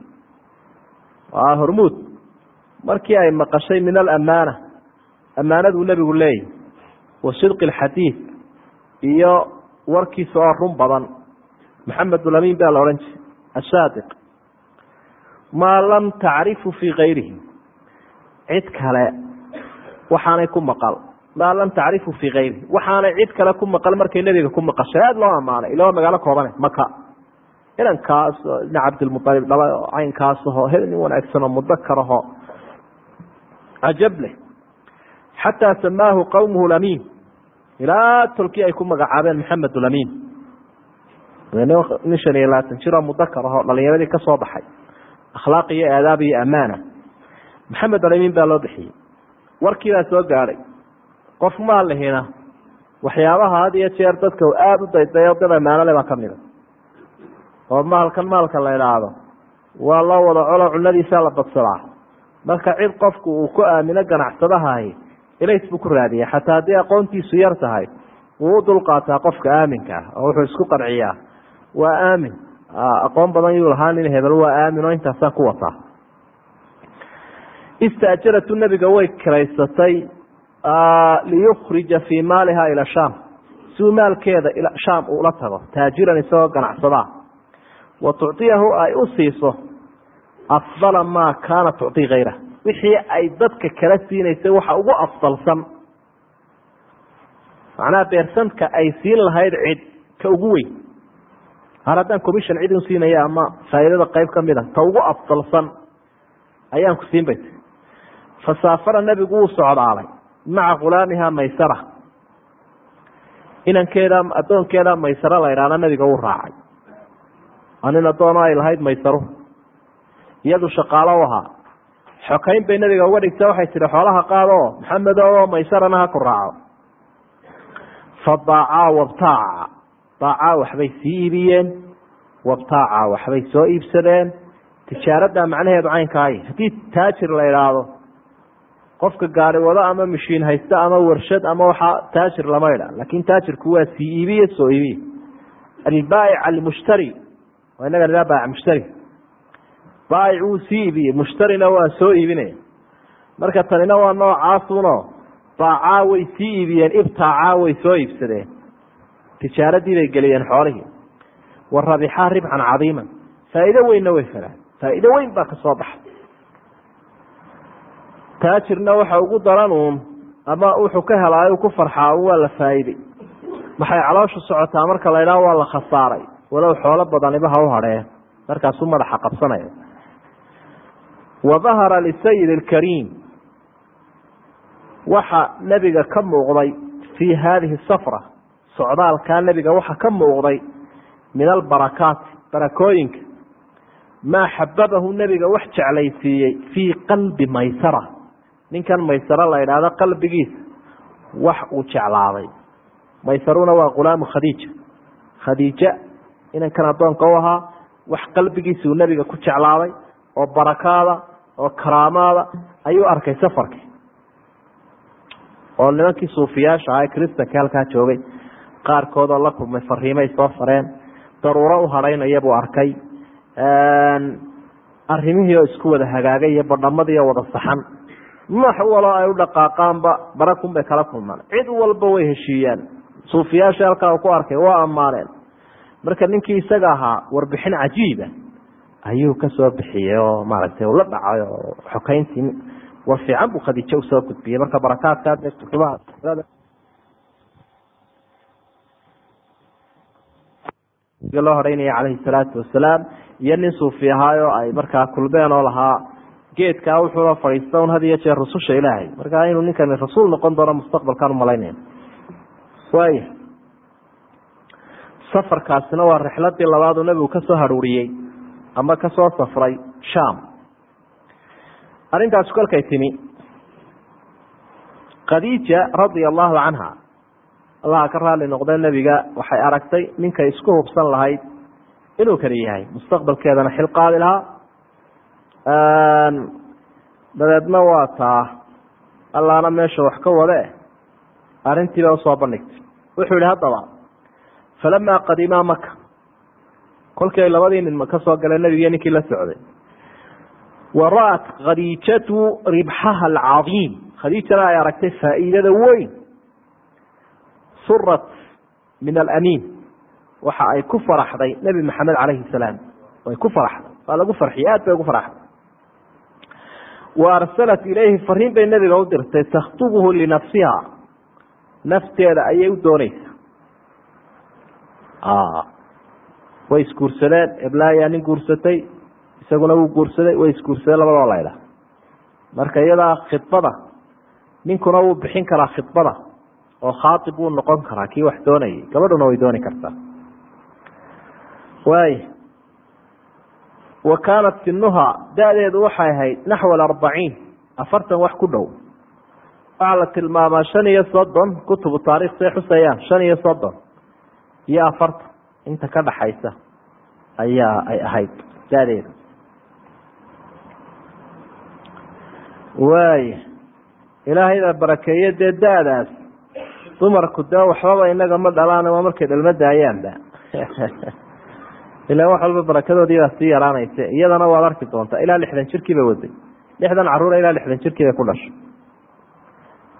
waa hormuud markii ay maqashay min alamaana amaanaduu nebigu leeyahy wa sidqi alxadiid iyo warkiisa oo run badan maxamedulamin baa la odhan jiray ashaadiq maa lam tacrifu fii kayrihi cid kale waxaanay ku maqal maa lam tacrifu fii kayrihi waxaanay cid kale ku maqal markay nebiga ku maqashay. Aada loo ammaanay ila magaalo koobane maka inankaas ina cabdilmualib dhaba caynkaasaho hel nin wanaagsan oo mudakar aho cajab leh. Xataa samaahu qawmuhu lamiin. Ilaa tolkii ay ku magacaabeen maxamed lamiin. Nin shan iyo labaatan jir oo mudakar ahoo dhalinyaradii ka baxay. Akhlaaq iyo aadaab iyo amaana. Maxamed alamiin baa loo bixiyey. Warkiibaa soo gaadhay qof maalihina waxyaabaha had iyo jeer dadka aada u daydayo dad amaanole baa kamida oo maalkan maalka la idhaahdo waa loo wada colo cunadiisa la badsadaa marka cid qofku uu ku aamino ganacsadahahi ilays buu ku raadiya xataa haddii aqoontiisu yar tahay wuu u dulqaataa qofka aaminka ah oo wuxuu isku qanciyaa. Waa aamin. Aqoon badan yuu lahaa nin hebel waa aamin oo intaasaan ku wataa istaajaratu nebiga way kiraysatay liyukrija fii maaliha ila shaam siuu maalkeeda shaam uula tago taajiran isagoo ganacsadaa wa tucطiyahu ay u siiso afdala maa kaana tucطii kayra wixii ay dadka kala siinaysay waxa ugu afdalsan macnaha beersanka ay siin lahayd cid ka ugu weyn har haddaan commission cid siinaya ama faa'iidada qayb ka mid a ta ugu afdalsan ayaan ku siin bayt fasaafara nebigu wuu socdaalay maca khulaamiha maysara. Inankeeda addoonkeeda maysaro la idhaahna nebiga wuu raacay. Waa nin addoono ay lahayd maysaru. Iyadu shaqaalo u ahaa. Xokayn bay nebiga uga dhigta waxay tihi xoolaha qaado maxamed oo maysarana ha ku raaco. Fadaacaa wabtaaca. Daacaa waxbay sii iibiyeen. Wabtaaca waxbay soo iibsadeen. Tijaaradda macnaheedu caynkaayi haddii taajir la idhaahdo qofka gaari wado ama mashiin haysta ama warshad ama waxaa taajir lama idha laakin taajirku waa sii iibiye soo iibiye albaayic almushtari. Waa inaga nidaa baayic mushtari. Baayic wuu sii iibiyey mushtarina waa soo iibinaya marka tanina waa noocaasuno daacaa way sii iibiyeen ibtaacaa way soo iibsadeen. Tijaaradii bay geliyeen xoolihii. Wa rabixaa ribxan cadiiman. Faa'iido weynna way falaan. Faa'iido weyn baa ka baxay taajirna waxa ugu daran uun ama wuxuu ka helaayo ku farxaa waa la faa'iiday maxay calooshu socotaa marka la idhaho waa la khasaaray. Walow xoolo badaniba ha u hadheen markaasuu madaxa qabsanaya wa dahara lisayid alkariim. Waxa nebiga ka muuqday fii haadihi safra socdaalkaa nebiga waxa ka muuqday min albarakaati barakooyinka. Maa xababahu nebiga wax jeclaysiiyey fii qalbi maysara ninkan maysaro la idhaahdo qalbigiisa wax uu jeclaaday. Maysaruna waa khulaamu khadiija. Khadiija inankan addoonka u ahaa wax qalbigiisa uu nebiga ku jeclaaday oo barakaada oo karaamaada ayuu arkay safarkii. Oo nimankii suufiyaasha aha ee kristanka halkaa joogay qaarkoodoo la kulmay fariimay soo fareen daruuro u hadhaynaya buu arkay. Arrimihii oo isku wada hagaagay iyo badhamadii oo wada saxan noox waloo ay u dhaqaaqaanba barakun bay kala kulmaan. Cid walba way heshiiyaan. Suufiyaasha halkaa ku arkay waa ammaaneen marka ninkii isaga ahaa warbixin cajiiba ayuu ka soo bixiyey oo maaragtay ula dhacay oo xokeyntii war fiican buu khadiijo u soo gudbiyey. Marka barakaadka loo horeynaya calayhi salaatu wasalaam iyo nin suufi ahaayoo ay markaa kulmeen oo lahaa geedkaa wuxuuna fadhiista un had iyo jeer rususha ilaahay. Markaa inuu ninkani rasuul noqon doono mustaqbalkaan u malaynaya waaya safarkaasina waa rixladii labaadu nebigu ka soo haruuriyey ama ka soo safray sham arrintaas kolkay timi. Khadiija radia allahu canha allaha ka raali noqdee nebiga waxay aragtay ninkay isku hubsan lahayd inuu kani yahay mustaqbalkeedana xil qaadi lahaa dabeedna waa taa. Allaana meesha wax ka wade. Arrintiiba u soo bandhigtay. Wuxuu yihi haddaba falamaa qadimaa maka kolkii ay labadii nin ka soo galeen nebigiiyo ninkii la socday. Wa ra'at khadiijatu ribxaha alcadiim. Khadiijana ay aragtay faa'iidada weyn. Surat min alamiin. Waxa ay ku faraxday nebi maxamed calayhi salaam. Way ku faraxday. Waa lagu farxiyey aad bay ugu faraxday wa arsalat ilayhi fariin bay nebiga u dirtay takhtubuhu linafsiha nafteeda ayay u dooneysaa way isguursadeen eblaayaa nin guursatay isaguna wuu guursaday way isguursadeen labadoo laydha marka iyadaa khidbada ninkuna wuu bixin karaa khidbada oo khaatib wuu noqon karaa kii wax doonayay gabadhuna way dooni kartaa. Waay wa kaanat sinuha da-deedu waxay ahayd naxwa alarbaciin afartan wax ku dhow. Waxaa la tilmaamaa shan iyo soddon kutubu taarikh say xusayaan shan iyo soddon iyo afartan inta ka dhaxaysa ayaa ay ahayd da-deedu. Waaya ilaahayda barakeeye dee da-daas. Dumarku dee waxbaba inaga ma dhalaan waa markay dhalma daayaanba ilaa wax walba barakadoodii baa sii yaraanaysa iyadana waad arki doontaa ilaa lixdan jirkii bay waday. Lixdan caruura ilaa lixdan jirkii bay ku dhashay.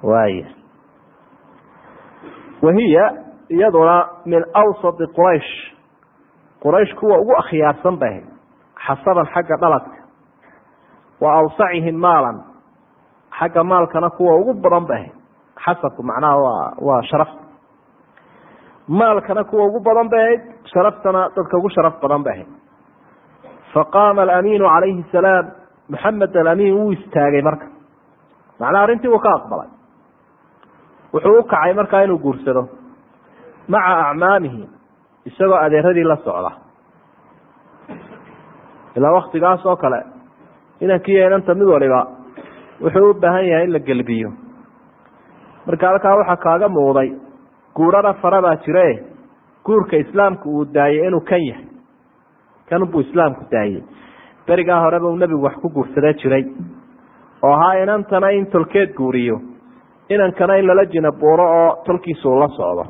Waaya wahiya iyaduna min awsati quraysh. Quraysh kuwa ugu akhyaarsan bay xasaban xagga dhaladka. Wa awsacihim maalan. Xagga maalkana kuwa ugu badan bay xasabku macnaha waa waa sharafta maalkana kuwa ugu badan bay ahayd sharaftana dadka ugu sharaf badan bay ahayd faqaama alamiinu calayhi salaam maxamed alamiin wuu istaagay marka. Macnaha arrintii uu ka aqbalay. Wuxuu u kacay markaa inuu guursado. Maca acmaamihi isagoo adeeradii la socda. Ilaa waktigaas oo kale inankiiyo inanta mid waliba wuxuu u baahan yahay in la gelbiyo. Marka halkaa waxaa kaaga muuqday guurana fara baa jire guurka islaamku uu daayey inuu kan yahay. Kanbuu islaamku daayey berigaa horeba uu nebigu wax ku guursada jiray. Oo ahaa inantana in tolkeed guuriyo inankana in lala jina buuro oo tolkiisa uu la socdo.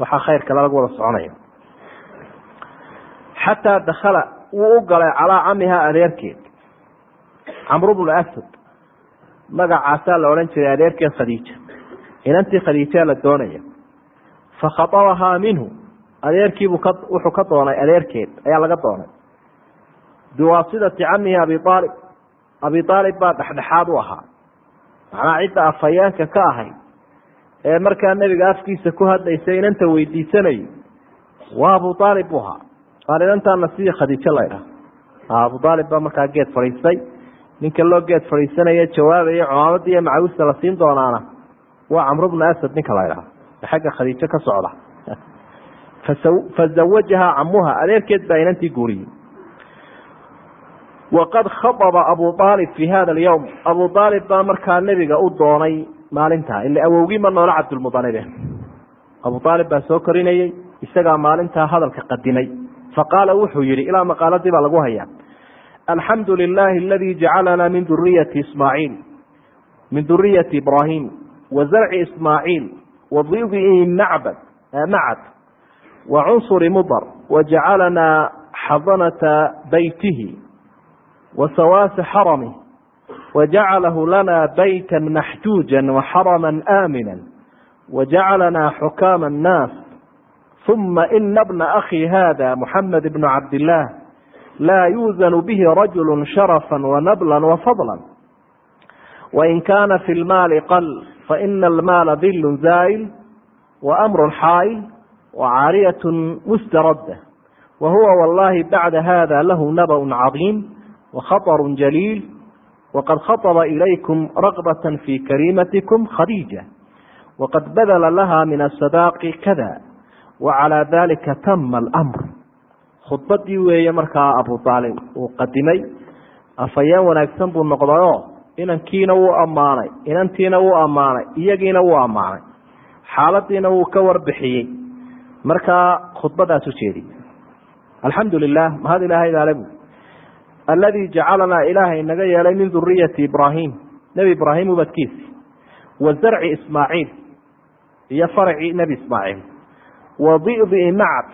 Waxaa khayr kale lagu wada soconaya xataa dakala wuu u galay calaa camiha adeerkeed. Camru bnu asad magacaasaa la odhan jiray adeerkeed khadiija inantii khadiijaa la doonaya. Fakhaabahaa minhu. Adeerkiibuu wuxuu ka doonay adeerkeed ayaa laga doonay. Biwaasidati camihi abi aalib abi aalib baa dhexdhexaad u ahaa. Macnaa cidda afhayeenka ka ahayd ee markaa nebiga afkiisa ku hadlaysa inanta weydiisanayo waa abu aalib buu ahaa. Waan inantaana sidii khadiijo laydhaha abu aalib baa markaa geed fadhiistay. Ninka loo geed fadhiisanaya jawaabaya cumaamadda iyo macawista la siin doonaana waa camru bnu asad ninka laydhaha xagga khadiijo ka socda. Fazawajahaa camuha adeerkeed baa inantii guuriyey. Waqad khaaba abu aalib fi hada alyowm abu aalib baa markaa nebiga u doonay maalintaa ila awowgii ma noole cabdulmudalibe abu aalib baa soo korinayey isagaa maalintaa hadalka qadimay faqaala wuxuu yihi ilaa maqaaladii baa lagu hayaa. Alxamdu lilahi aladi jacalana min duriyati ismaaciil. Min duriyati ibraahim wa zarci ismaaciil wa dibi macbad macad wa cunsuri mudar wajacalana xadanata beytihi wa sawaasi xaramih wajacalahu lana beyta maxjuuja waxarama aamina wajacalana xukaama annaas uma ina bna akhi hada muxamed bnu cabdillaah laa yuuzanu bihi rajulu sharafa wanabla wafadla wain kaana fi lmaali qal faina almaala dilu zaa'il waamru xaa'il wacaariyat mustaradda wahuwa wallahi bacda hada lahu nabaun cadiim wakhaطru jaliil waqad khaطba ilaykum raqbata fi kariimatikum khadiija waqad badala laha min asadaaqi kada wacalaa dalika tama alamr khudbadii weeye markaa abu aalib uu qadimay afhayeen wanaagsan buu noqdayoo inankiina wuu ammaanay inantiina wuu ammaanay iyagiina wuu ammaanay xaaladiina wuu ka warbixiyey. Markaa khudbadaas u jeediyey alxamdu lilah mahad ilaahay daale bu aladi jacalanaa ilaahay naga yeelay min duriyati ibraahim. Nebi ibraahim ubadkiisi wa zarci ismaaciil. Iyo faracii nebi ismaaciil. Wa dibi macad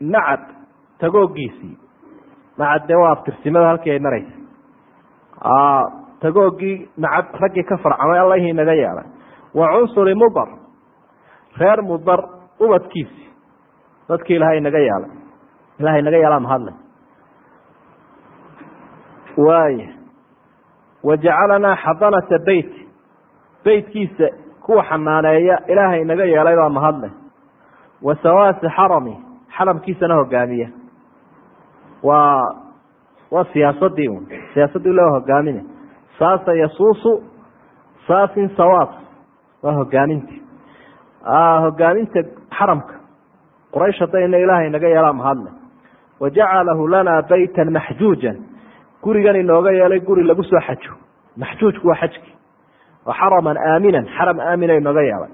macad tagoogiisii. Macad dee waa aftirsimada halkii ay maraysa tagoogii macad raggii ka farcamay allahii naga yeelay. Wa cunsuri mudar reer mudar ubadkiisii dadkii ilaahay naga yeelay. Ilahay naga yeelaa mahadle waaya wajacalanaa xadanata beyt beytkiisa kuwa xanaaneeya ilaahay naga yeelay baa mahadle wa sawaasi xarami xaramkiisana hogaamiya. Waa waa siyaasadii un siyaasadii loo hogaamina saasa yasuusu saasin sawaas waa hogaaminti hogaaminta xaramka. Quraysh haddayna ilaahay naga yeelaa mahadle wajacalahu lana beyta maxjuujan. Gurigan inooga yeelay guri lagu soo xajo. Maxjuujku waa xajki. Wa xaraman aaminan xaram aamina inooga yeelay.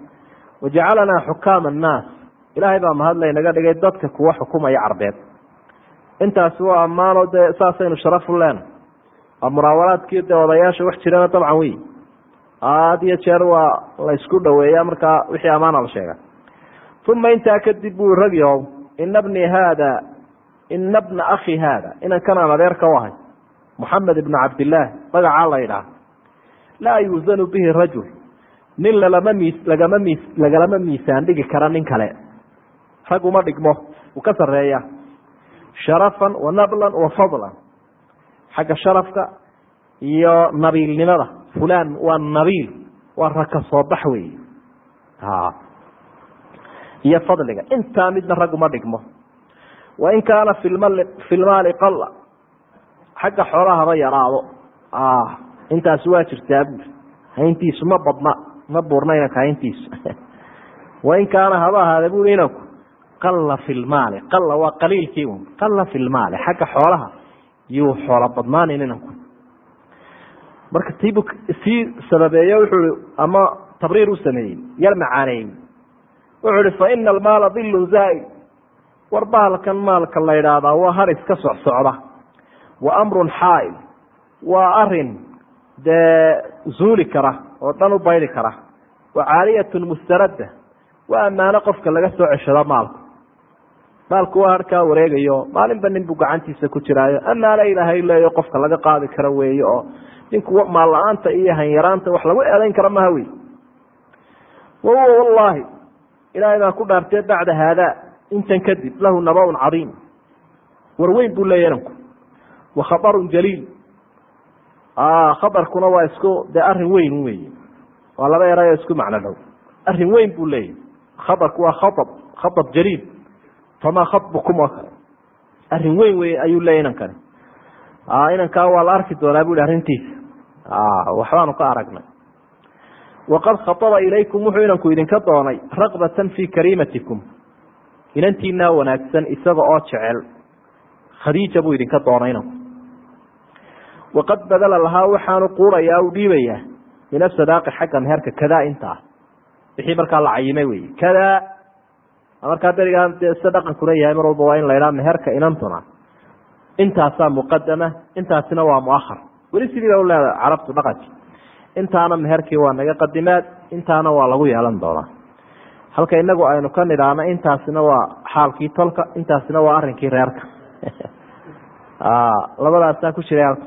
Wajacalanaa xukaama annaas ilaahay baa mahadle naga dhigay dadka kuwa xukumaya carbeed. Intaasi waa ammaano dee saasaynu sharafu leena waa munaawalaadkii dee odayaasha wax jirana dabcan wey had iyo jeer waa la isku dhaweeya markaa wixii amaana la sheega uma intaa kadib buu ragyahow ina bni haada ina bna akhi haada. Inankan aan adeerka u ahay. Moxamed ibnu cabdillaah magacaa la ydhaha laa yuusanu bihi rajul. Nin lalama miis lagama miis lagalama miisaan dhigi kara nin kale. Rag uma dhigmo uu ka sareeya sharafan wa nablan wa fadlan xagga sharafka iyo nabiilnimada. Fulan waa nabiil waa raka soo bax wey iyo fadliga intaa midna rag uma dhigmo wain kaana fi lmaali qalla xagga xoolahaba yaraado. Intaasi waa jirtaa buuri hayntiisu ma badna ma buurna inanka hayntiisu wain kaana haba ahaada buri inanku qalla fi qalla waa qaliilkii un qalla fi xagga xoolaha yuu xoolo badnaanin inanku marka tiibu sii sababeeye wuxuu i ama tabriir u sameeyey yar macaaneeyey wuxuu ihi fa ina almaala dilun zaa'il war bahalkan maalka la idhaahdaa waa har iska socsocda wa amrun xaail waa arrin dee zuuli kara oo dhan u baydi kara wa caaliyatun mustaradda waa ammaano qofka laga soo ceshado maalku maalku waa harkaa wareegayo maalinba nin buu gacantiisa ku jiraayo ammaano ilaahay leeyo qofka laga qaadi karo weeye oo ninku maal la'aanta iyo hanyaraanta wax lagu eedayn kara maha wey wahuwa wallaahi ilaahay baan ku dhaartee bacda haadaa intan kadib lahu nabaun cadiim. War weyn buu leeya inanku wa khabarun jaliil. Khabarkuna waa isku dee arrin weyn wey waa laba erayo isku macno dhow. Arrin weyn buu leeyahy khabarku waa khaab khaab jaliil famaa khabukum oo kale arrin weyn wey ayuu leeya inankani inankaa waa la arki doonaa bu hi arrintiisa waxbaanu ka aragnay waqad khaaba ilaykum wuxuu inanku idinka doonay raqbatan fii kariimatikum inantiinaa wanaagsan isaga oo jecel khadiija buu idinka doonay inanku waqad badala lahaa waxaanu quurayaa u dhiibayaa min asadaaqi xagga meherka kadaa intaa wixii markaa la cayimay wey kadaa markaa berigaa dee sida dhaqankuna yahay mar walba waa in la idhaha meherka inantuna. Intaasaa muqadama intaasina waa muahar weli sidii ba uleedahay carabtu dhaqanki. Intaana meherkii waa naga qadimaad intaana waa lagu yeelan doonaa. Halka inagu aynu ka nidhaahno intaasina waa xaalkii tolka intaasina waa arinkii reerka. Labadaasaa ku jiray halka.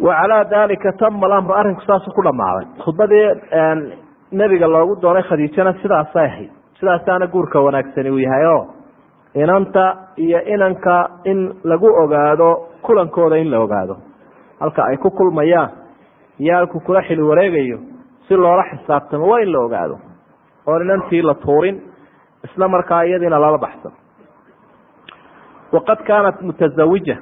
Wa calaa dalika tama alamru arrinku saasu ku dhamaaday khudbadii nebiga loogu doonay khadiijana sidaasay ahayd. Sidaasaana guurka wanaagsani uu yahay o inanta iyo inanka in lagu ogaado kulankooda in la ogaado. Halka ay ku kulmayaan iyo halku kula xili wareegayo si loola xisaabtamo waa in la ogaado. Oon inantii la tuurin isla markaa iyadiina lala baxsan. Waqad kaanat mutasawija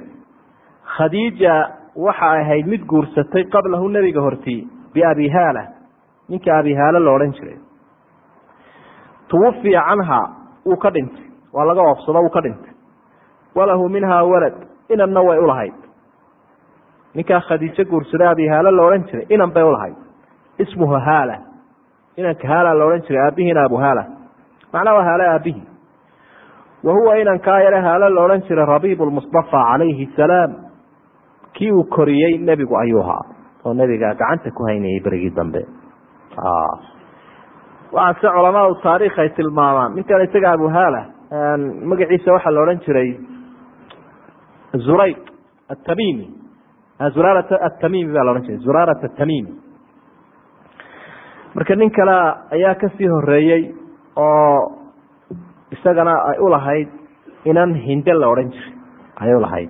khadiija waxa ahayd mid guursatay qablahu nebiga hortii biabi haala ninka abi haala la odhan jiray. Tuwafiya canhaa wuu ka dhintay. Waa laga oofsado wuu ka dhintay. Walahu minhaa walad inanna way ulahayd ninkaa khadiijo guursaday abi haala la odhan jiray inan bay ulahayd ismuhu haala. Inanka haala la odhan jiray aabihiina abu haala. Macnaa waa haala aabihii wa huwa inankaa yare haala la odhan jiray rabiib lmustafa calayhi salaam. Kii uu koriyey nebigu ayuu ahaa. Oo nebiga gacanta ku haynayay berigii dambe waxaase culamaau taarikh ay tilmaamaan ninkan isaga abu haala magaciisa waxaa la odhan jiray zurayq atamimi zurarat atamimi baa la odhan jiray zurarat atamimi marka nin kale ayaa ka sii horeeyey oo isagana ay ulahayd inan hinde la odhan jiray ayay ulahayd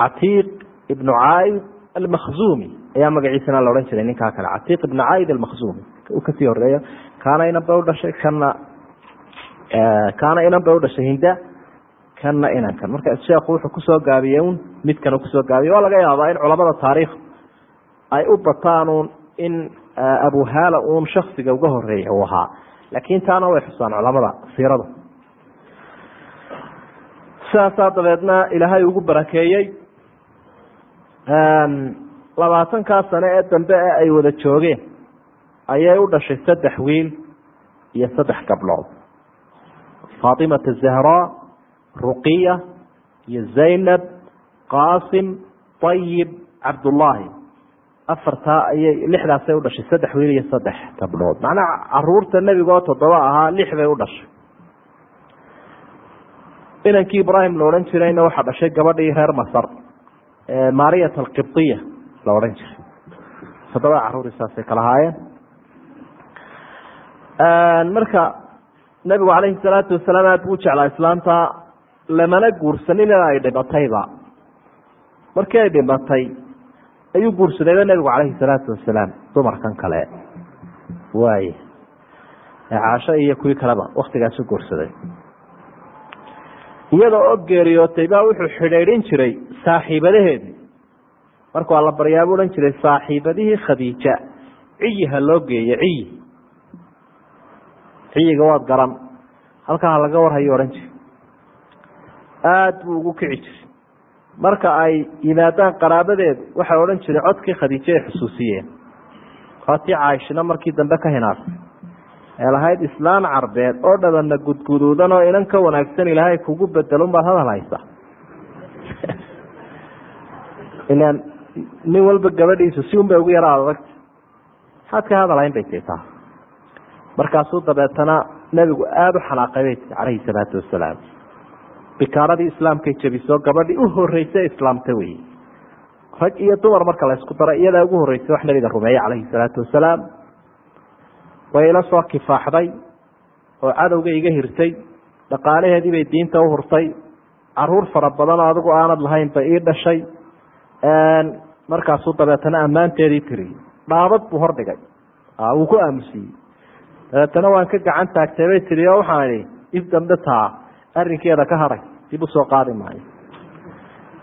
catiiq ibnu caaid almakhzumi ayaa magaciisana la odhan jiray ninkaa kale. Catiiq ibnu caaid almakhzumi uu ka sii horeeyo kaana inan udhashay kana kaana inan udhashay hinda kana inankan marka sheekhu wuxuu ku soo gaabiyey un midkana ku soo gaabiye waa laga yaabaa in culamada taariikh ay u bataan un in abuhaala uun shaksiga uga horreeya uu ahaa. Laakiin taana way xusaan culamada siirada sidaasaa dabeedna ilaahay ugu barakeeyey labaatankaa sane ee dambe ee ay wada joogeen ayay u dhashay saddex wiil iyo saddex gabdhood faatimata zahraa ruqiya iyo zaynab qaasim ayib cabdullaahi. Afartaa ayay lixdaasay u saddex wiil iyo saddex gabdhood macnaha carruurta nebigoo toddoba ahaa lix bay u dhashay. Inankii ibraahim la odhan jirayna waxaa dhashay gabadhii reer masar mariyat alqibdiya la odhan jiray toddobada caruuri saasay kala haayeen. Marka nebigu calayhi salaatu wasalaam aad buu jeclaa islaamta lamana guursanin in ay dhimatayba. Markii ay dhimatay ayuu guursadayba nebigu calayhi salaatu wasalaam dumarkan kale. Waay caasho iyo kuwii kaleba waktigaasu guursaday. Iyada oo geeriyootay baa wuxuu xidhiidhin jiray saaxiibadaheedii marka waa la baryaabuu odhan jiray saaxiibadihii khadiija. Ciyi ha loo geeyo ciyi. Ciyiga waad garan. Halkaa ha laga warhayo odhan jiray. Aada buu ugu kici jiray. Marka ay yimaadaan qaraabadeedu waxay odhan jiray codkii khadiijo ay xusuusiyeen. Waa tii caaishina markii dambe ka hinaasay ee lahayd islaan carbeed oo dhabana gudguduudan oo inan ka wanaagsan ilaahay kugu bedelun baad hadal haysa ilaan nin walba gabadhiisu si un bay ugu yara adagta maxaad ka hadalhayn bay titaa markaasuu dabeetana nebigu aada u xanaaqay bay tii calayhi salaatu wasalaam bikaaradii islaamkay jebiso gabadhii u horreysay islaamta wey. Rag iyo dumar marka la ysku daro iyadaa ugu horreysay wax nabiga rumeeyey calayhi salaatu wasalaam way ila soo kifaaxday oo cadowga iga hirtay. Dhaqaalaheedii bay diinta u hurtay. Caruur fara badan oo adigu aanad lahayn bay ii dhashay markaasuu dabeetana ammaanteedii tiri dhaabad buu hordhigay wuu ku aamusiyey dabeetana waan ka gacan taagtay bay tiri oo waxaan idhi if dambe taa arrinkeeda ka haray dib u soo qaadi maayo.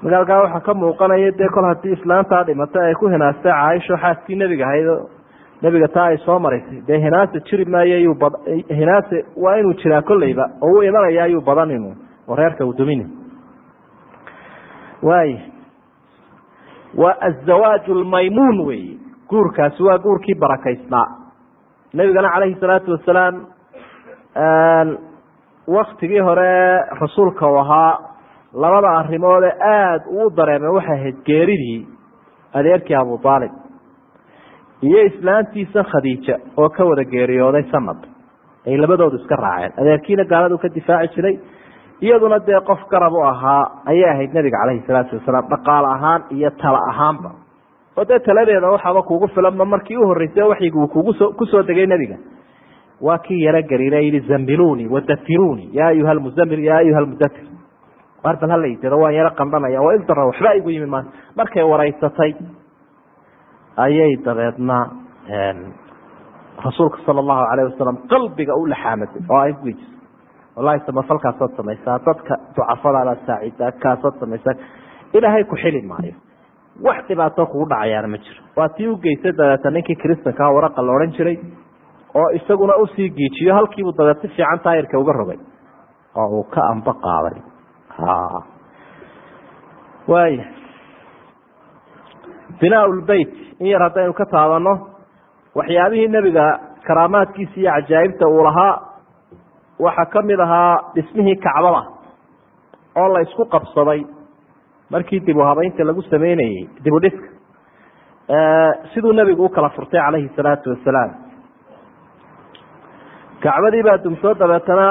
Magaalkaa waxaa ka muuqanaya dee kol haddii islaantaa dhimatay ay ku hinaastay caaisho xaaskii nebiga ahayd nebiga taa ay soo maraysay dee hinaase jiri maayo yuu bad hinaase waa inuu jiraa kolleyba oo u imanaya ayuu badan inu oo reerka uu dumini. Waay waa azawaaj lmaymuun wey. Guurkaasi waa guurkii barakaysnaa. Nebigana calayhi salaatu wasalaam waktigii hore rasuulka u ahaa labada arrimoode aada uu dareemay waxay ahayd geeridii adeerkii abu aalib iyo islaantiisa khadiija oo ka wada geeriyooday sanad. Ay labadoodu iska raaceen. Adeerkiina gaaladu ka difaaci jiray iyaduna dee qof garab u ahaa ayay ahayd nebiga calayhi salaatu wasalaam dhaqaale ahaan iyo tala ahaanba. Oo dee taladeeda waxaaba kuugu filanba markii u horreysay waxyigi uu kuguso ku soo degay nebiga waa kii yaro gariira yihi zambiluni wadafiruni ya ayuha almuzamil ya ayuha almudatir waar bal hala ijeedo waan yaro qandhanaya oo isdara waxba igu yimi maanta. Markay waraysatay ayay dabeedna rasuulka sala allahu calayh wasalam qalbiga u laxaamatay oo ay guejisay wallahi samafalkaasood samaysaa dadka ducafadaada saacidaa kaasood samaysaa ilaahay ku xili maayo. Wax dhibaato kugu dhacayaana ma jiro. Waa tii u geysay dabeeta ninkii kristankaa waraqa la odhan jiray oo isaguna u sii giijiyo halkiibuu dabeed si fiican taayirka uga rogay oo uu ka amba qaaday. Waaya binaa lbeyt in yar haddaynu ka taabano waxyaabihii nebiga karaamaadkiisa iyo cajaa'ibta uu lahaa waxaa ka mid ahaa dhismihii kacbada oo la isku qabsaday markii dib u habeynta lagu sameynayey dib u dhiska. Siduu nebigu u kala furtay calayhi salaatu wasalaam. Kacbadii baa dumsoo dabeetana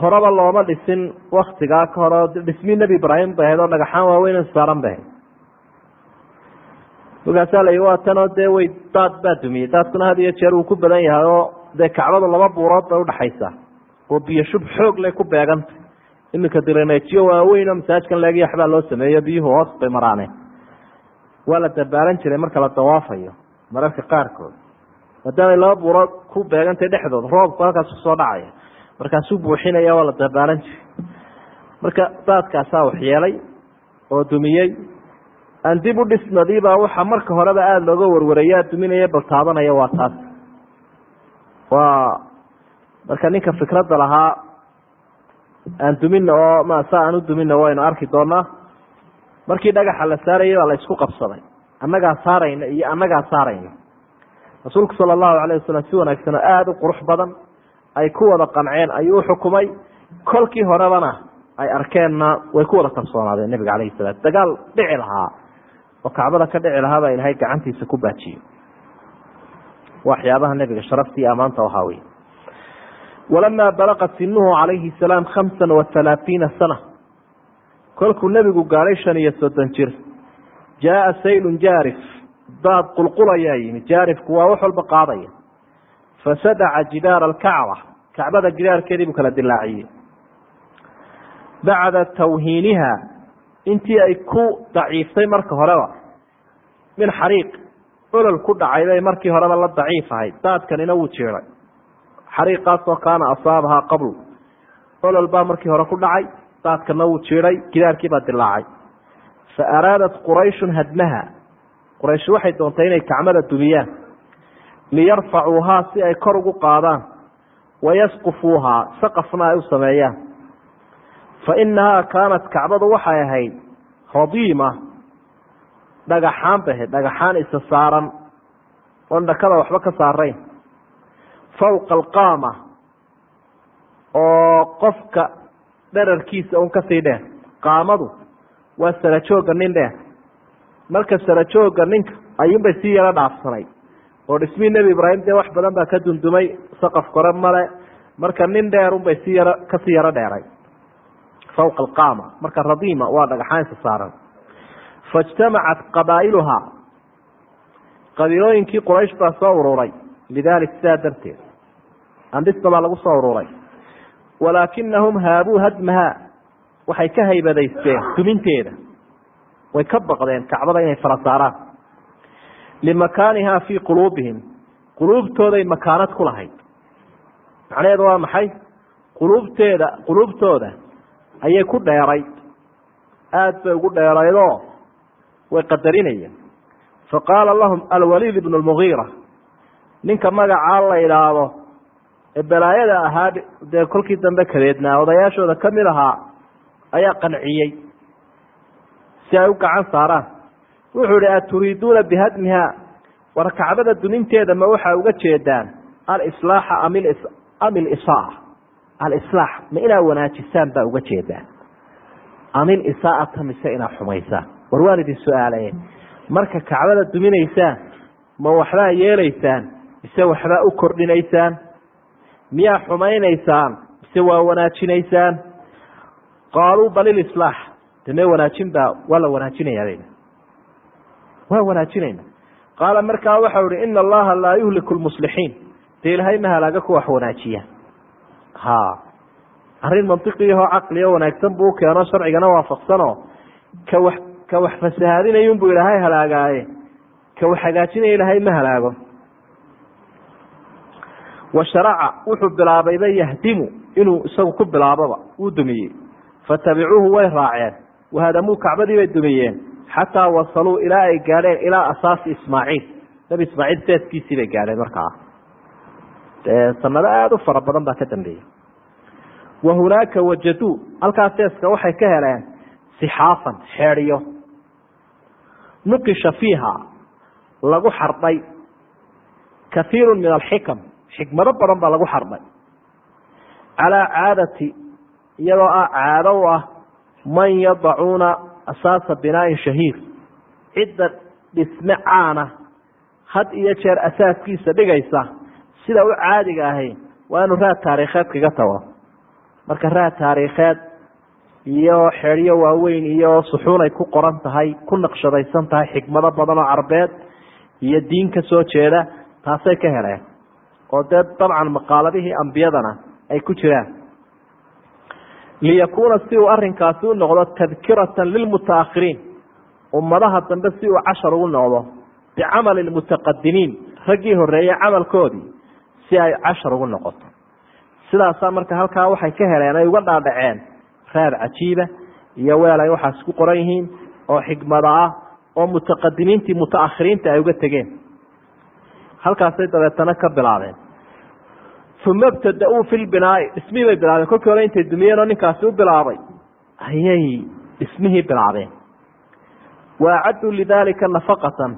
horeba looma dhisin waktigaa ka hore dhismii nebi ibraahim bay ahayd oo dhagaxaan waaweyn saaran bay ahayd. Markaasaa la waa tanoo dee way daad baa dumiyey daadkuna had iyo jeer uu ku badan yahay oo dee kacbadu laba buurood bay udhaxaysaa oo biyo shub xoog leh ku beegantay iminka direneejiyo waaweyn oo masaajkan leegi waxbaa loo sameeyo biyuhu hoos bay maraaneen waa la dabaalan jiray marka la dawaafayo mararka qaarkood. Maadaamay laba buurood ku beegantay dhexdooda roobku halkaas ku soo dhacaya. Markaasuu buuxinaya waa la dabaalan jiray. Marka daadkaasaa waxyeelay oo dumiyey aan dib u dhisnadiibaa waxa marka horeba aada looga warwarayaa duminaya bal taabanaya waa taas. Waa marka ninka fikradda lahaa aan dumina oo ma sa aan u dumina waynu arki doonaa markii dhagaxa la saarayay baa la isku qabsaday. Annagaa saarayna iyo annagaa saarayna. Rasuulku sala allahu alayh wasalam si wanaagsan oo aada u qurux badan ay ku wada qanceen ayuu uxukumay kolkii horebana ay arkeenna way ku wada kalsoonaadeen nebiga calayhi salaam. Dagaal dhici lahaa oo kacbada ka dhici lahaa baa ilahay gacantiisa ku baajiyey waxyaabaha nebiga sharaftii amaanta ahaa wey walamaa balaqa sinuhu calayhi salaam khamsan wa halaathiina sana kolkuu nebigu gaadhay shan iyo soddon jir jaaa saylun jaarif daad qulqulayaa yimi jaarifku waa wax walba qaadaya fasadaca jidaara alkacba kacbada jidaarkeedii buu kala dilaaciyey bacda tawhiiniha intii ay ku daciiftay marka horeba min xariiq olol ku dhacay bay markii horeba la daciif ahayd daadkanina wuu jiiray xariiqaasoo kaana asaabahaa qablu. Olol baa markii hore ku dhacay daadkana wuu jiiray gidaarkii baa dilaacay fa araadat qurayshun hadmaha quraysh waxay doontay inay kacmada dumiyaan. Liyarfacuuhaa si ay kor ugu qaadaan. Wayasqufuuhaa saqafna ay u sameeyaan. Fa inahaa kaanat kacbadu waxay ahayd radiima. Dhagaxaan ahayd dhagaxaan isa saaran. Oon dhakada waxba ka saarayn fawqa alqaama oo qofka dherarkiisa un ka sii dheer qaamadu waa sarajooga nin dheer marka sarajooga ninka ayuunbay sii yaro dhaafsanay. Oo dhismihii nebi ibraahim dee wax badan baa ka dundumay saqaf kore male marka nin dheer unbay sii yaro ka sii yaro dheeray. Fawqa alqaama marka radiima waa dhagaxaansa saaran. Faijtamacat qabaa'iluhaa. Qabiilooyinkii quraysh baa soo ururay lidalik sidaa darteed andhista baa lagu soo ururay walaakinahum haabuu hadmahaa waxay ka haybadaysteen duminteeda way ka baqdeen kacbada inay fara saaraan. Limakaanihaa fii quluubihim. Quluubtooday makaanad ku lahayd. Macnaheedu waa maxay? Quluubteeda quluubtooda ayay ku dheeray aada bay ugu dheeraydoo way qadarinayeen. Faqaala lahum alwaliid ibnu lmugiira ninka magacaa la idhaahdo ee balaayada ahaa dee kolkii dambe kadeednaa odayaashooda ka mid ahaa ayaa qanciyey. Si ay u gacan saaraan. Wuxuu ihi aturiiduuna bihadmiha war kacbada duminteeda ma waxaa uga jeedaan alislaaxa am ilisaa? Alislaax ma inaad wanaajisaan baa uga jeedaan. Am ilisaa'ata mise inaad xumaysaan. War waan idin su'aalaye marka kacbada duminaysaan ma waxbaa yeelaysaan mise waxbaa u kordhinaysaan miyaa xumaynaysaan mise waa wanaajinaysaan? Qaaluu bal ilislaax deme wanaajin baa waa la wanaajinaya waa wanaajinayna. Qaala markaa waxau ihi ina allaha laa yuhliku lmuslixiin. Dee ilaahay ma halaaga ku wax wanaajiya. Ha arrin mantiqiyahoo caqliyo wanaagsan buu ukeeno sharcigana waafaqsanoo ka wax ka wax fasahaadinayunbuu ilaahay halaagaaye. Ka wax hagaajinaya ilaahay ma halaago wa sharaca wuxuu bilaabayba yahdimu inuu isagu ku bilaaboba wuu dumiyey. Fatabicuuhu way raaceen. Wahadamuu kacbadii bay dumiyeen. Xataa wasaluu ilaa ay gaadheen ilaa asaasi ismaaciil. Nebi ismaaciil seeskiisii bay gaadheen markaa. Dee sanado aada u fara badan baa ka dambeeyey wa hunaaka wajaduu halkaa seeska waxay ka heleen sixaafan xeedhiyo. Nuqisha fiiha lagu xardhay. Kaiiru min alxikam xikmado badan baa lagu xardhay calaa caadati iyadoo ah caado u ah man yadacuuna asaasa binaain shahiir cidda dhisme caana had iyo jeer asaaskiisa dhigaysa sida u caadiga ahay waa inuu raad taariikheed kaga tago. Marka raad taariikheed iyo xeedyo waaweyn iyo suxuun ay ku qoran tahay ku naqshadaysan tahay xikmado badan oo carbeed iyo diin ka soo jeeda taasay ka heleen oo dee dabcan maqaaladihii ambiyadana ay ku jiraan. Liyakuuna si uu arinkaasi u noqdo tadkiratan lilmutaakhiriin ummadaha dambe si uu cashar ugu noqdo bicamali lmutaqadimiin raggii horeeyey camalkoodii si ay cashar ugu noqoto. Sidaasaa marka halkaa waxay ka heleen ay uga dhaadhaceen raad cajiiba iyo weel ay waxaas ku qoran yihiin oo xikmada ah oo mutaqadimiintii mutaakhiriinta ay uga tegeen halkaasay dabeetana ka bilaabeen. Uma ibtada-uu fi lbinaai dhismihii bay bilaabeen. Kolkii hore intay dumiyeen oo ninkaasi u bilaabay ayay dhismihii bilaabeen. Wa acaduu lidaalika nafaqatan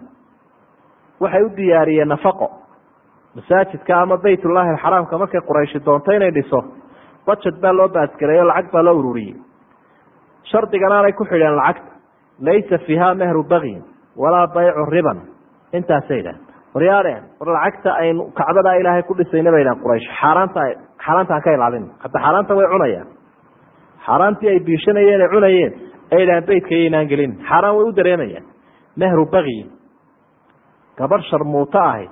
waxay u diyaariyeen nafaqo. Masaajidka ama baytullaahi alxaraamka markay qurayshi doonto inay dhiso bajad baa loo baasgareeyo lacag baa loo ururiyey. Shardiganaanay ku xidheen lacagta. Laysa fiiha mehru bagyin walaa baycu riban. Intaasay dhahan waryaadeen war lacagta aynu kacbadaa ilaahay ku dhisayna bay dhahan quraysh. Xaaraanta xaaraanta aan ka ilaalin hadda xaaraanta way cunayaan xaaraantii ay biishanayeen ay cunayeen ay dhahan beytka yaynaan gelin. Xaaraan way u dareemayaan mehru bagyin gabadh sharmuuto ahi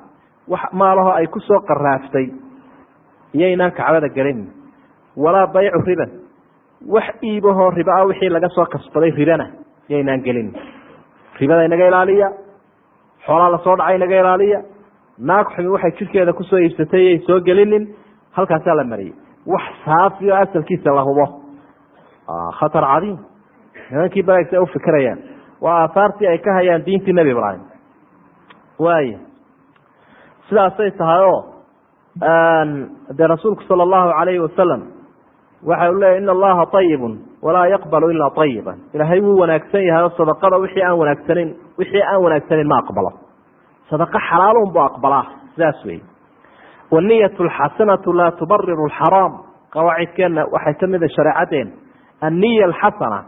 wax maalaho ay ku soo qaraaftay iyaynaan kacbada gelin. Walaa baycu riban. Wax iibahoo riba ah wixii laga soo kasbaday ribana yaynaan gelin. Ribada inaga ilaaliya xoolaa la soo dhacay inaga ilaaliya. Naag xumi waxay jirkeeda ku soo iibsatay yay soo gelinin. Halkaasaa la mariyey. Wax saafi oo asalkiisa la hubo. Khatar cadiim. Nimankii balags ay ufikirayaan waa aahaartii ay ka hayaan diintii nebi ibraahim. Waay sidaasay tahay oo dee rasuulku sala allahu calayhi wasalam waxa u in allaha ayibun walaa yaqbalu ilaa ayiban ilaahay wuu wanaagsan yahay oo sadaqada wixii aan wanaagsanin wixii aan wanaagsanin ma aqbalo. Sadaqo xalaalun bu aqbalaa sidaas wey waniyat alxasanatu laa tubariru alxaraam qawaacidkeenna waxay ka mid a shareecadeena anniya alxasana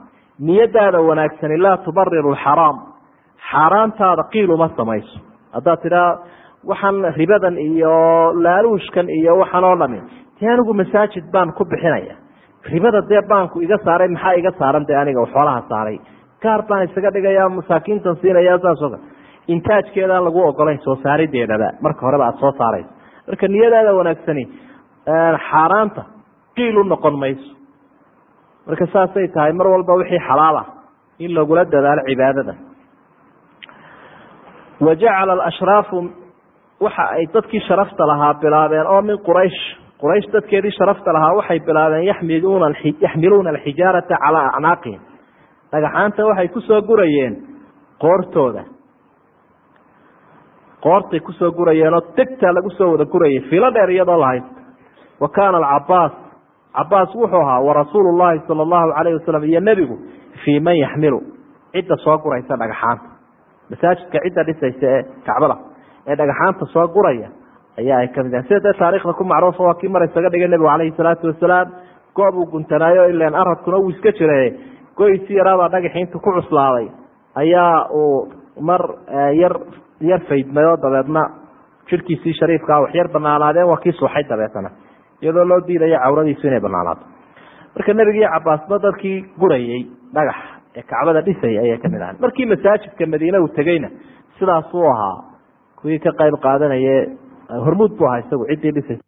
niyadaada wanaagsani laa tubariru alxaraam xaaraantaada qiil uma samayso. Haddaad tidhaa waxaan ribadan iyo laaluushkan iyo waxaan oo dhami dee anigu masaajid baan ku bixinaya ribada dee baanku iga saaray maxaa iga saaran dee aniga xoolaha saaray. Gaar baan isaga dhigaya masaakiintan siinaya saasoo kale. Intaajkeedaan lagu ogolayn soo saarideedaba marka horeba aada soo saarayso. Marka niyadaada wanaagsani xaaraanta qiil u noqon mayso. Marka saasay tahay mar walba wixii xalaal ah in lagula dadaalo cibaadada. Wa jacala alashraafu waxa ay dadkii sharafta lahaa bilaabeen oo min quraysh quraysh dadkeedii sharafta lahaa waxay bilaabeen yaxmiluuna alxijaarata calaa acnaaqihim dhagaxaanta waxay ku soo gurayeen qoortooda. Qoortay ku soo gurayeenoo degtaa lagu soo wada gurayay filo dheer iyadoo la haysto wa kaana alcabaas cabaas wuxuu ahaa warasuulu llahi sala allahu calayh wasalam iyo nebigu fii man yaxmilu. Cidda soo guraysa dhagaxaanta masaajidka cidda dhisaysa ee kacbada. Ee dhagaxaanta soo guraya ayaa ay ka mid ahay. Sida dee taarikhda ku macruufa waa kii mar isaga dhigay nebigu calayhi salaatu wasalaam goob uu guntanaayo ilan aradkuna wuu iska jira goysi yaraabaa dhagaxi intu ku cuslaaday ayaa uu mar yar yar faydmay oo dabeedna jirkiisii shariifkaa wax yar banaanaadeen waa kii suuxay dabeetana iyadoo loo diidaya cawradiisu inay banaanaato marka nebigii cabaasba dadkii gurayey dhagax ee kacbada dhisay ayay ka mid ahay markii masaajidka madiine uu tegeyna sidaasuu ahaa kuwii ka qayb qaadanaye hormuud buu ahaa isagu ciddii dhisay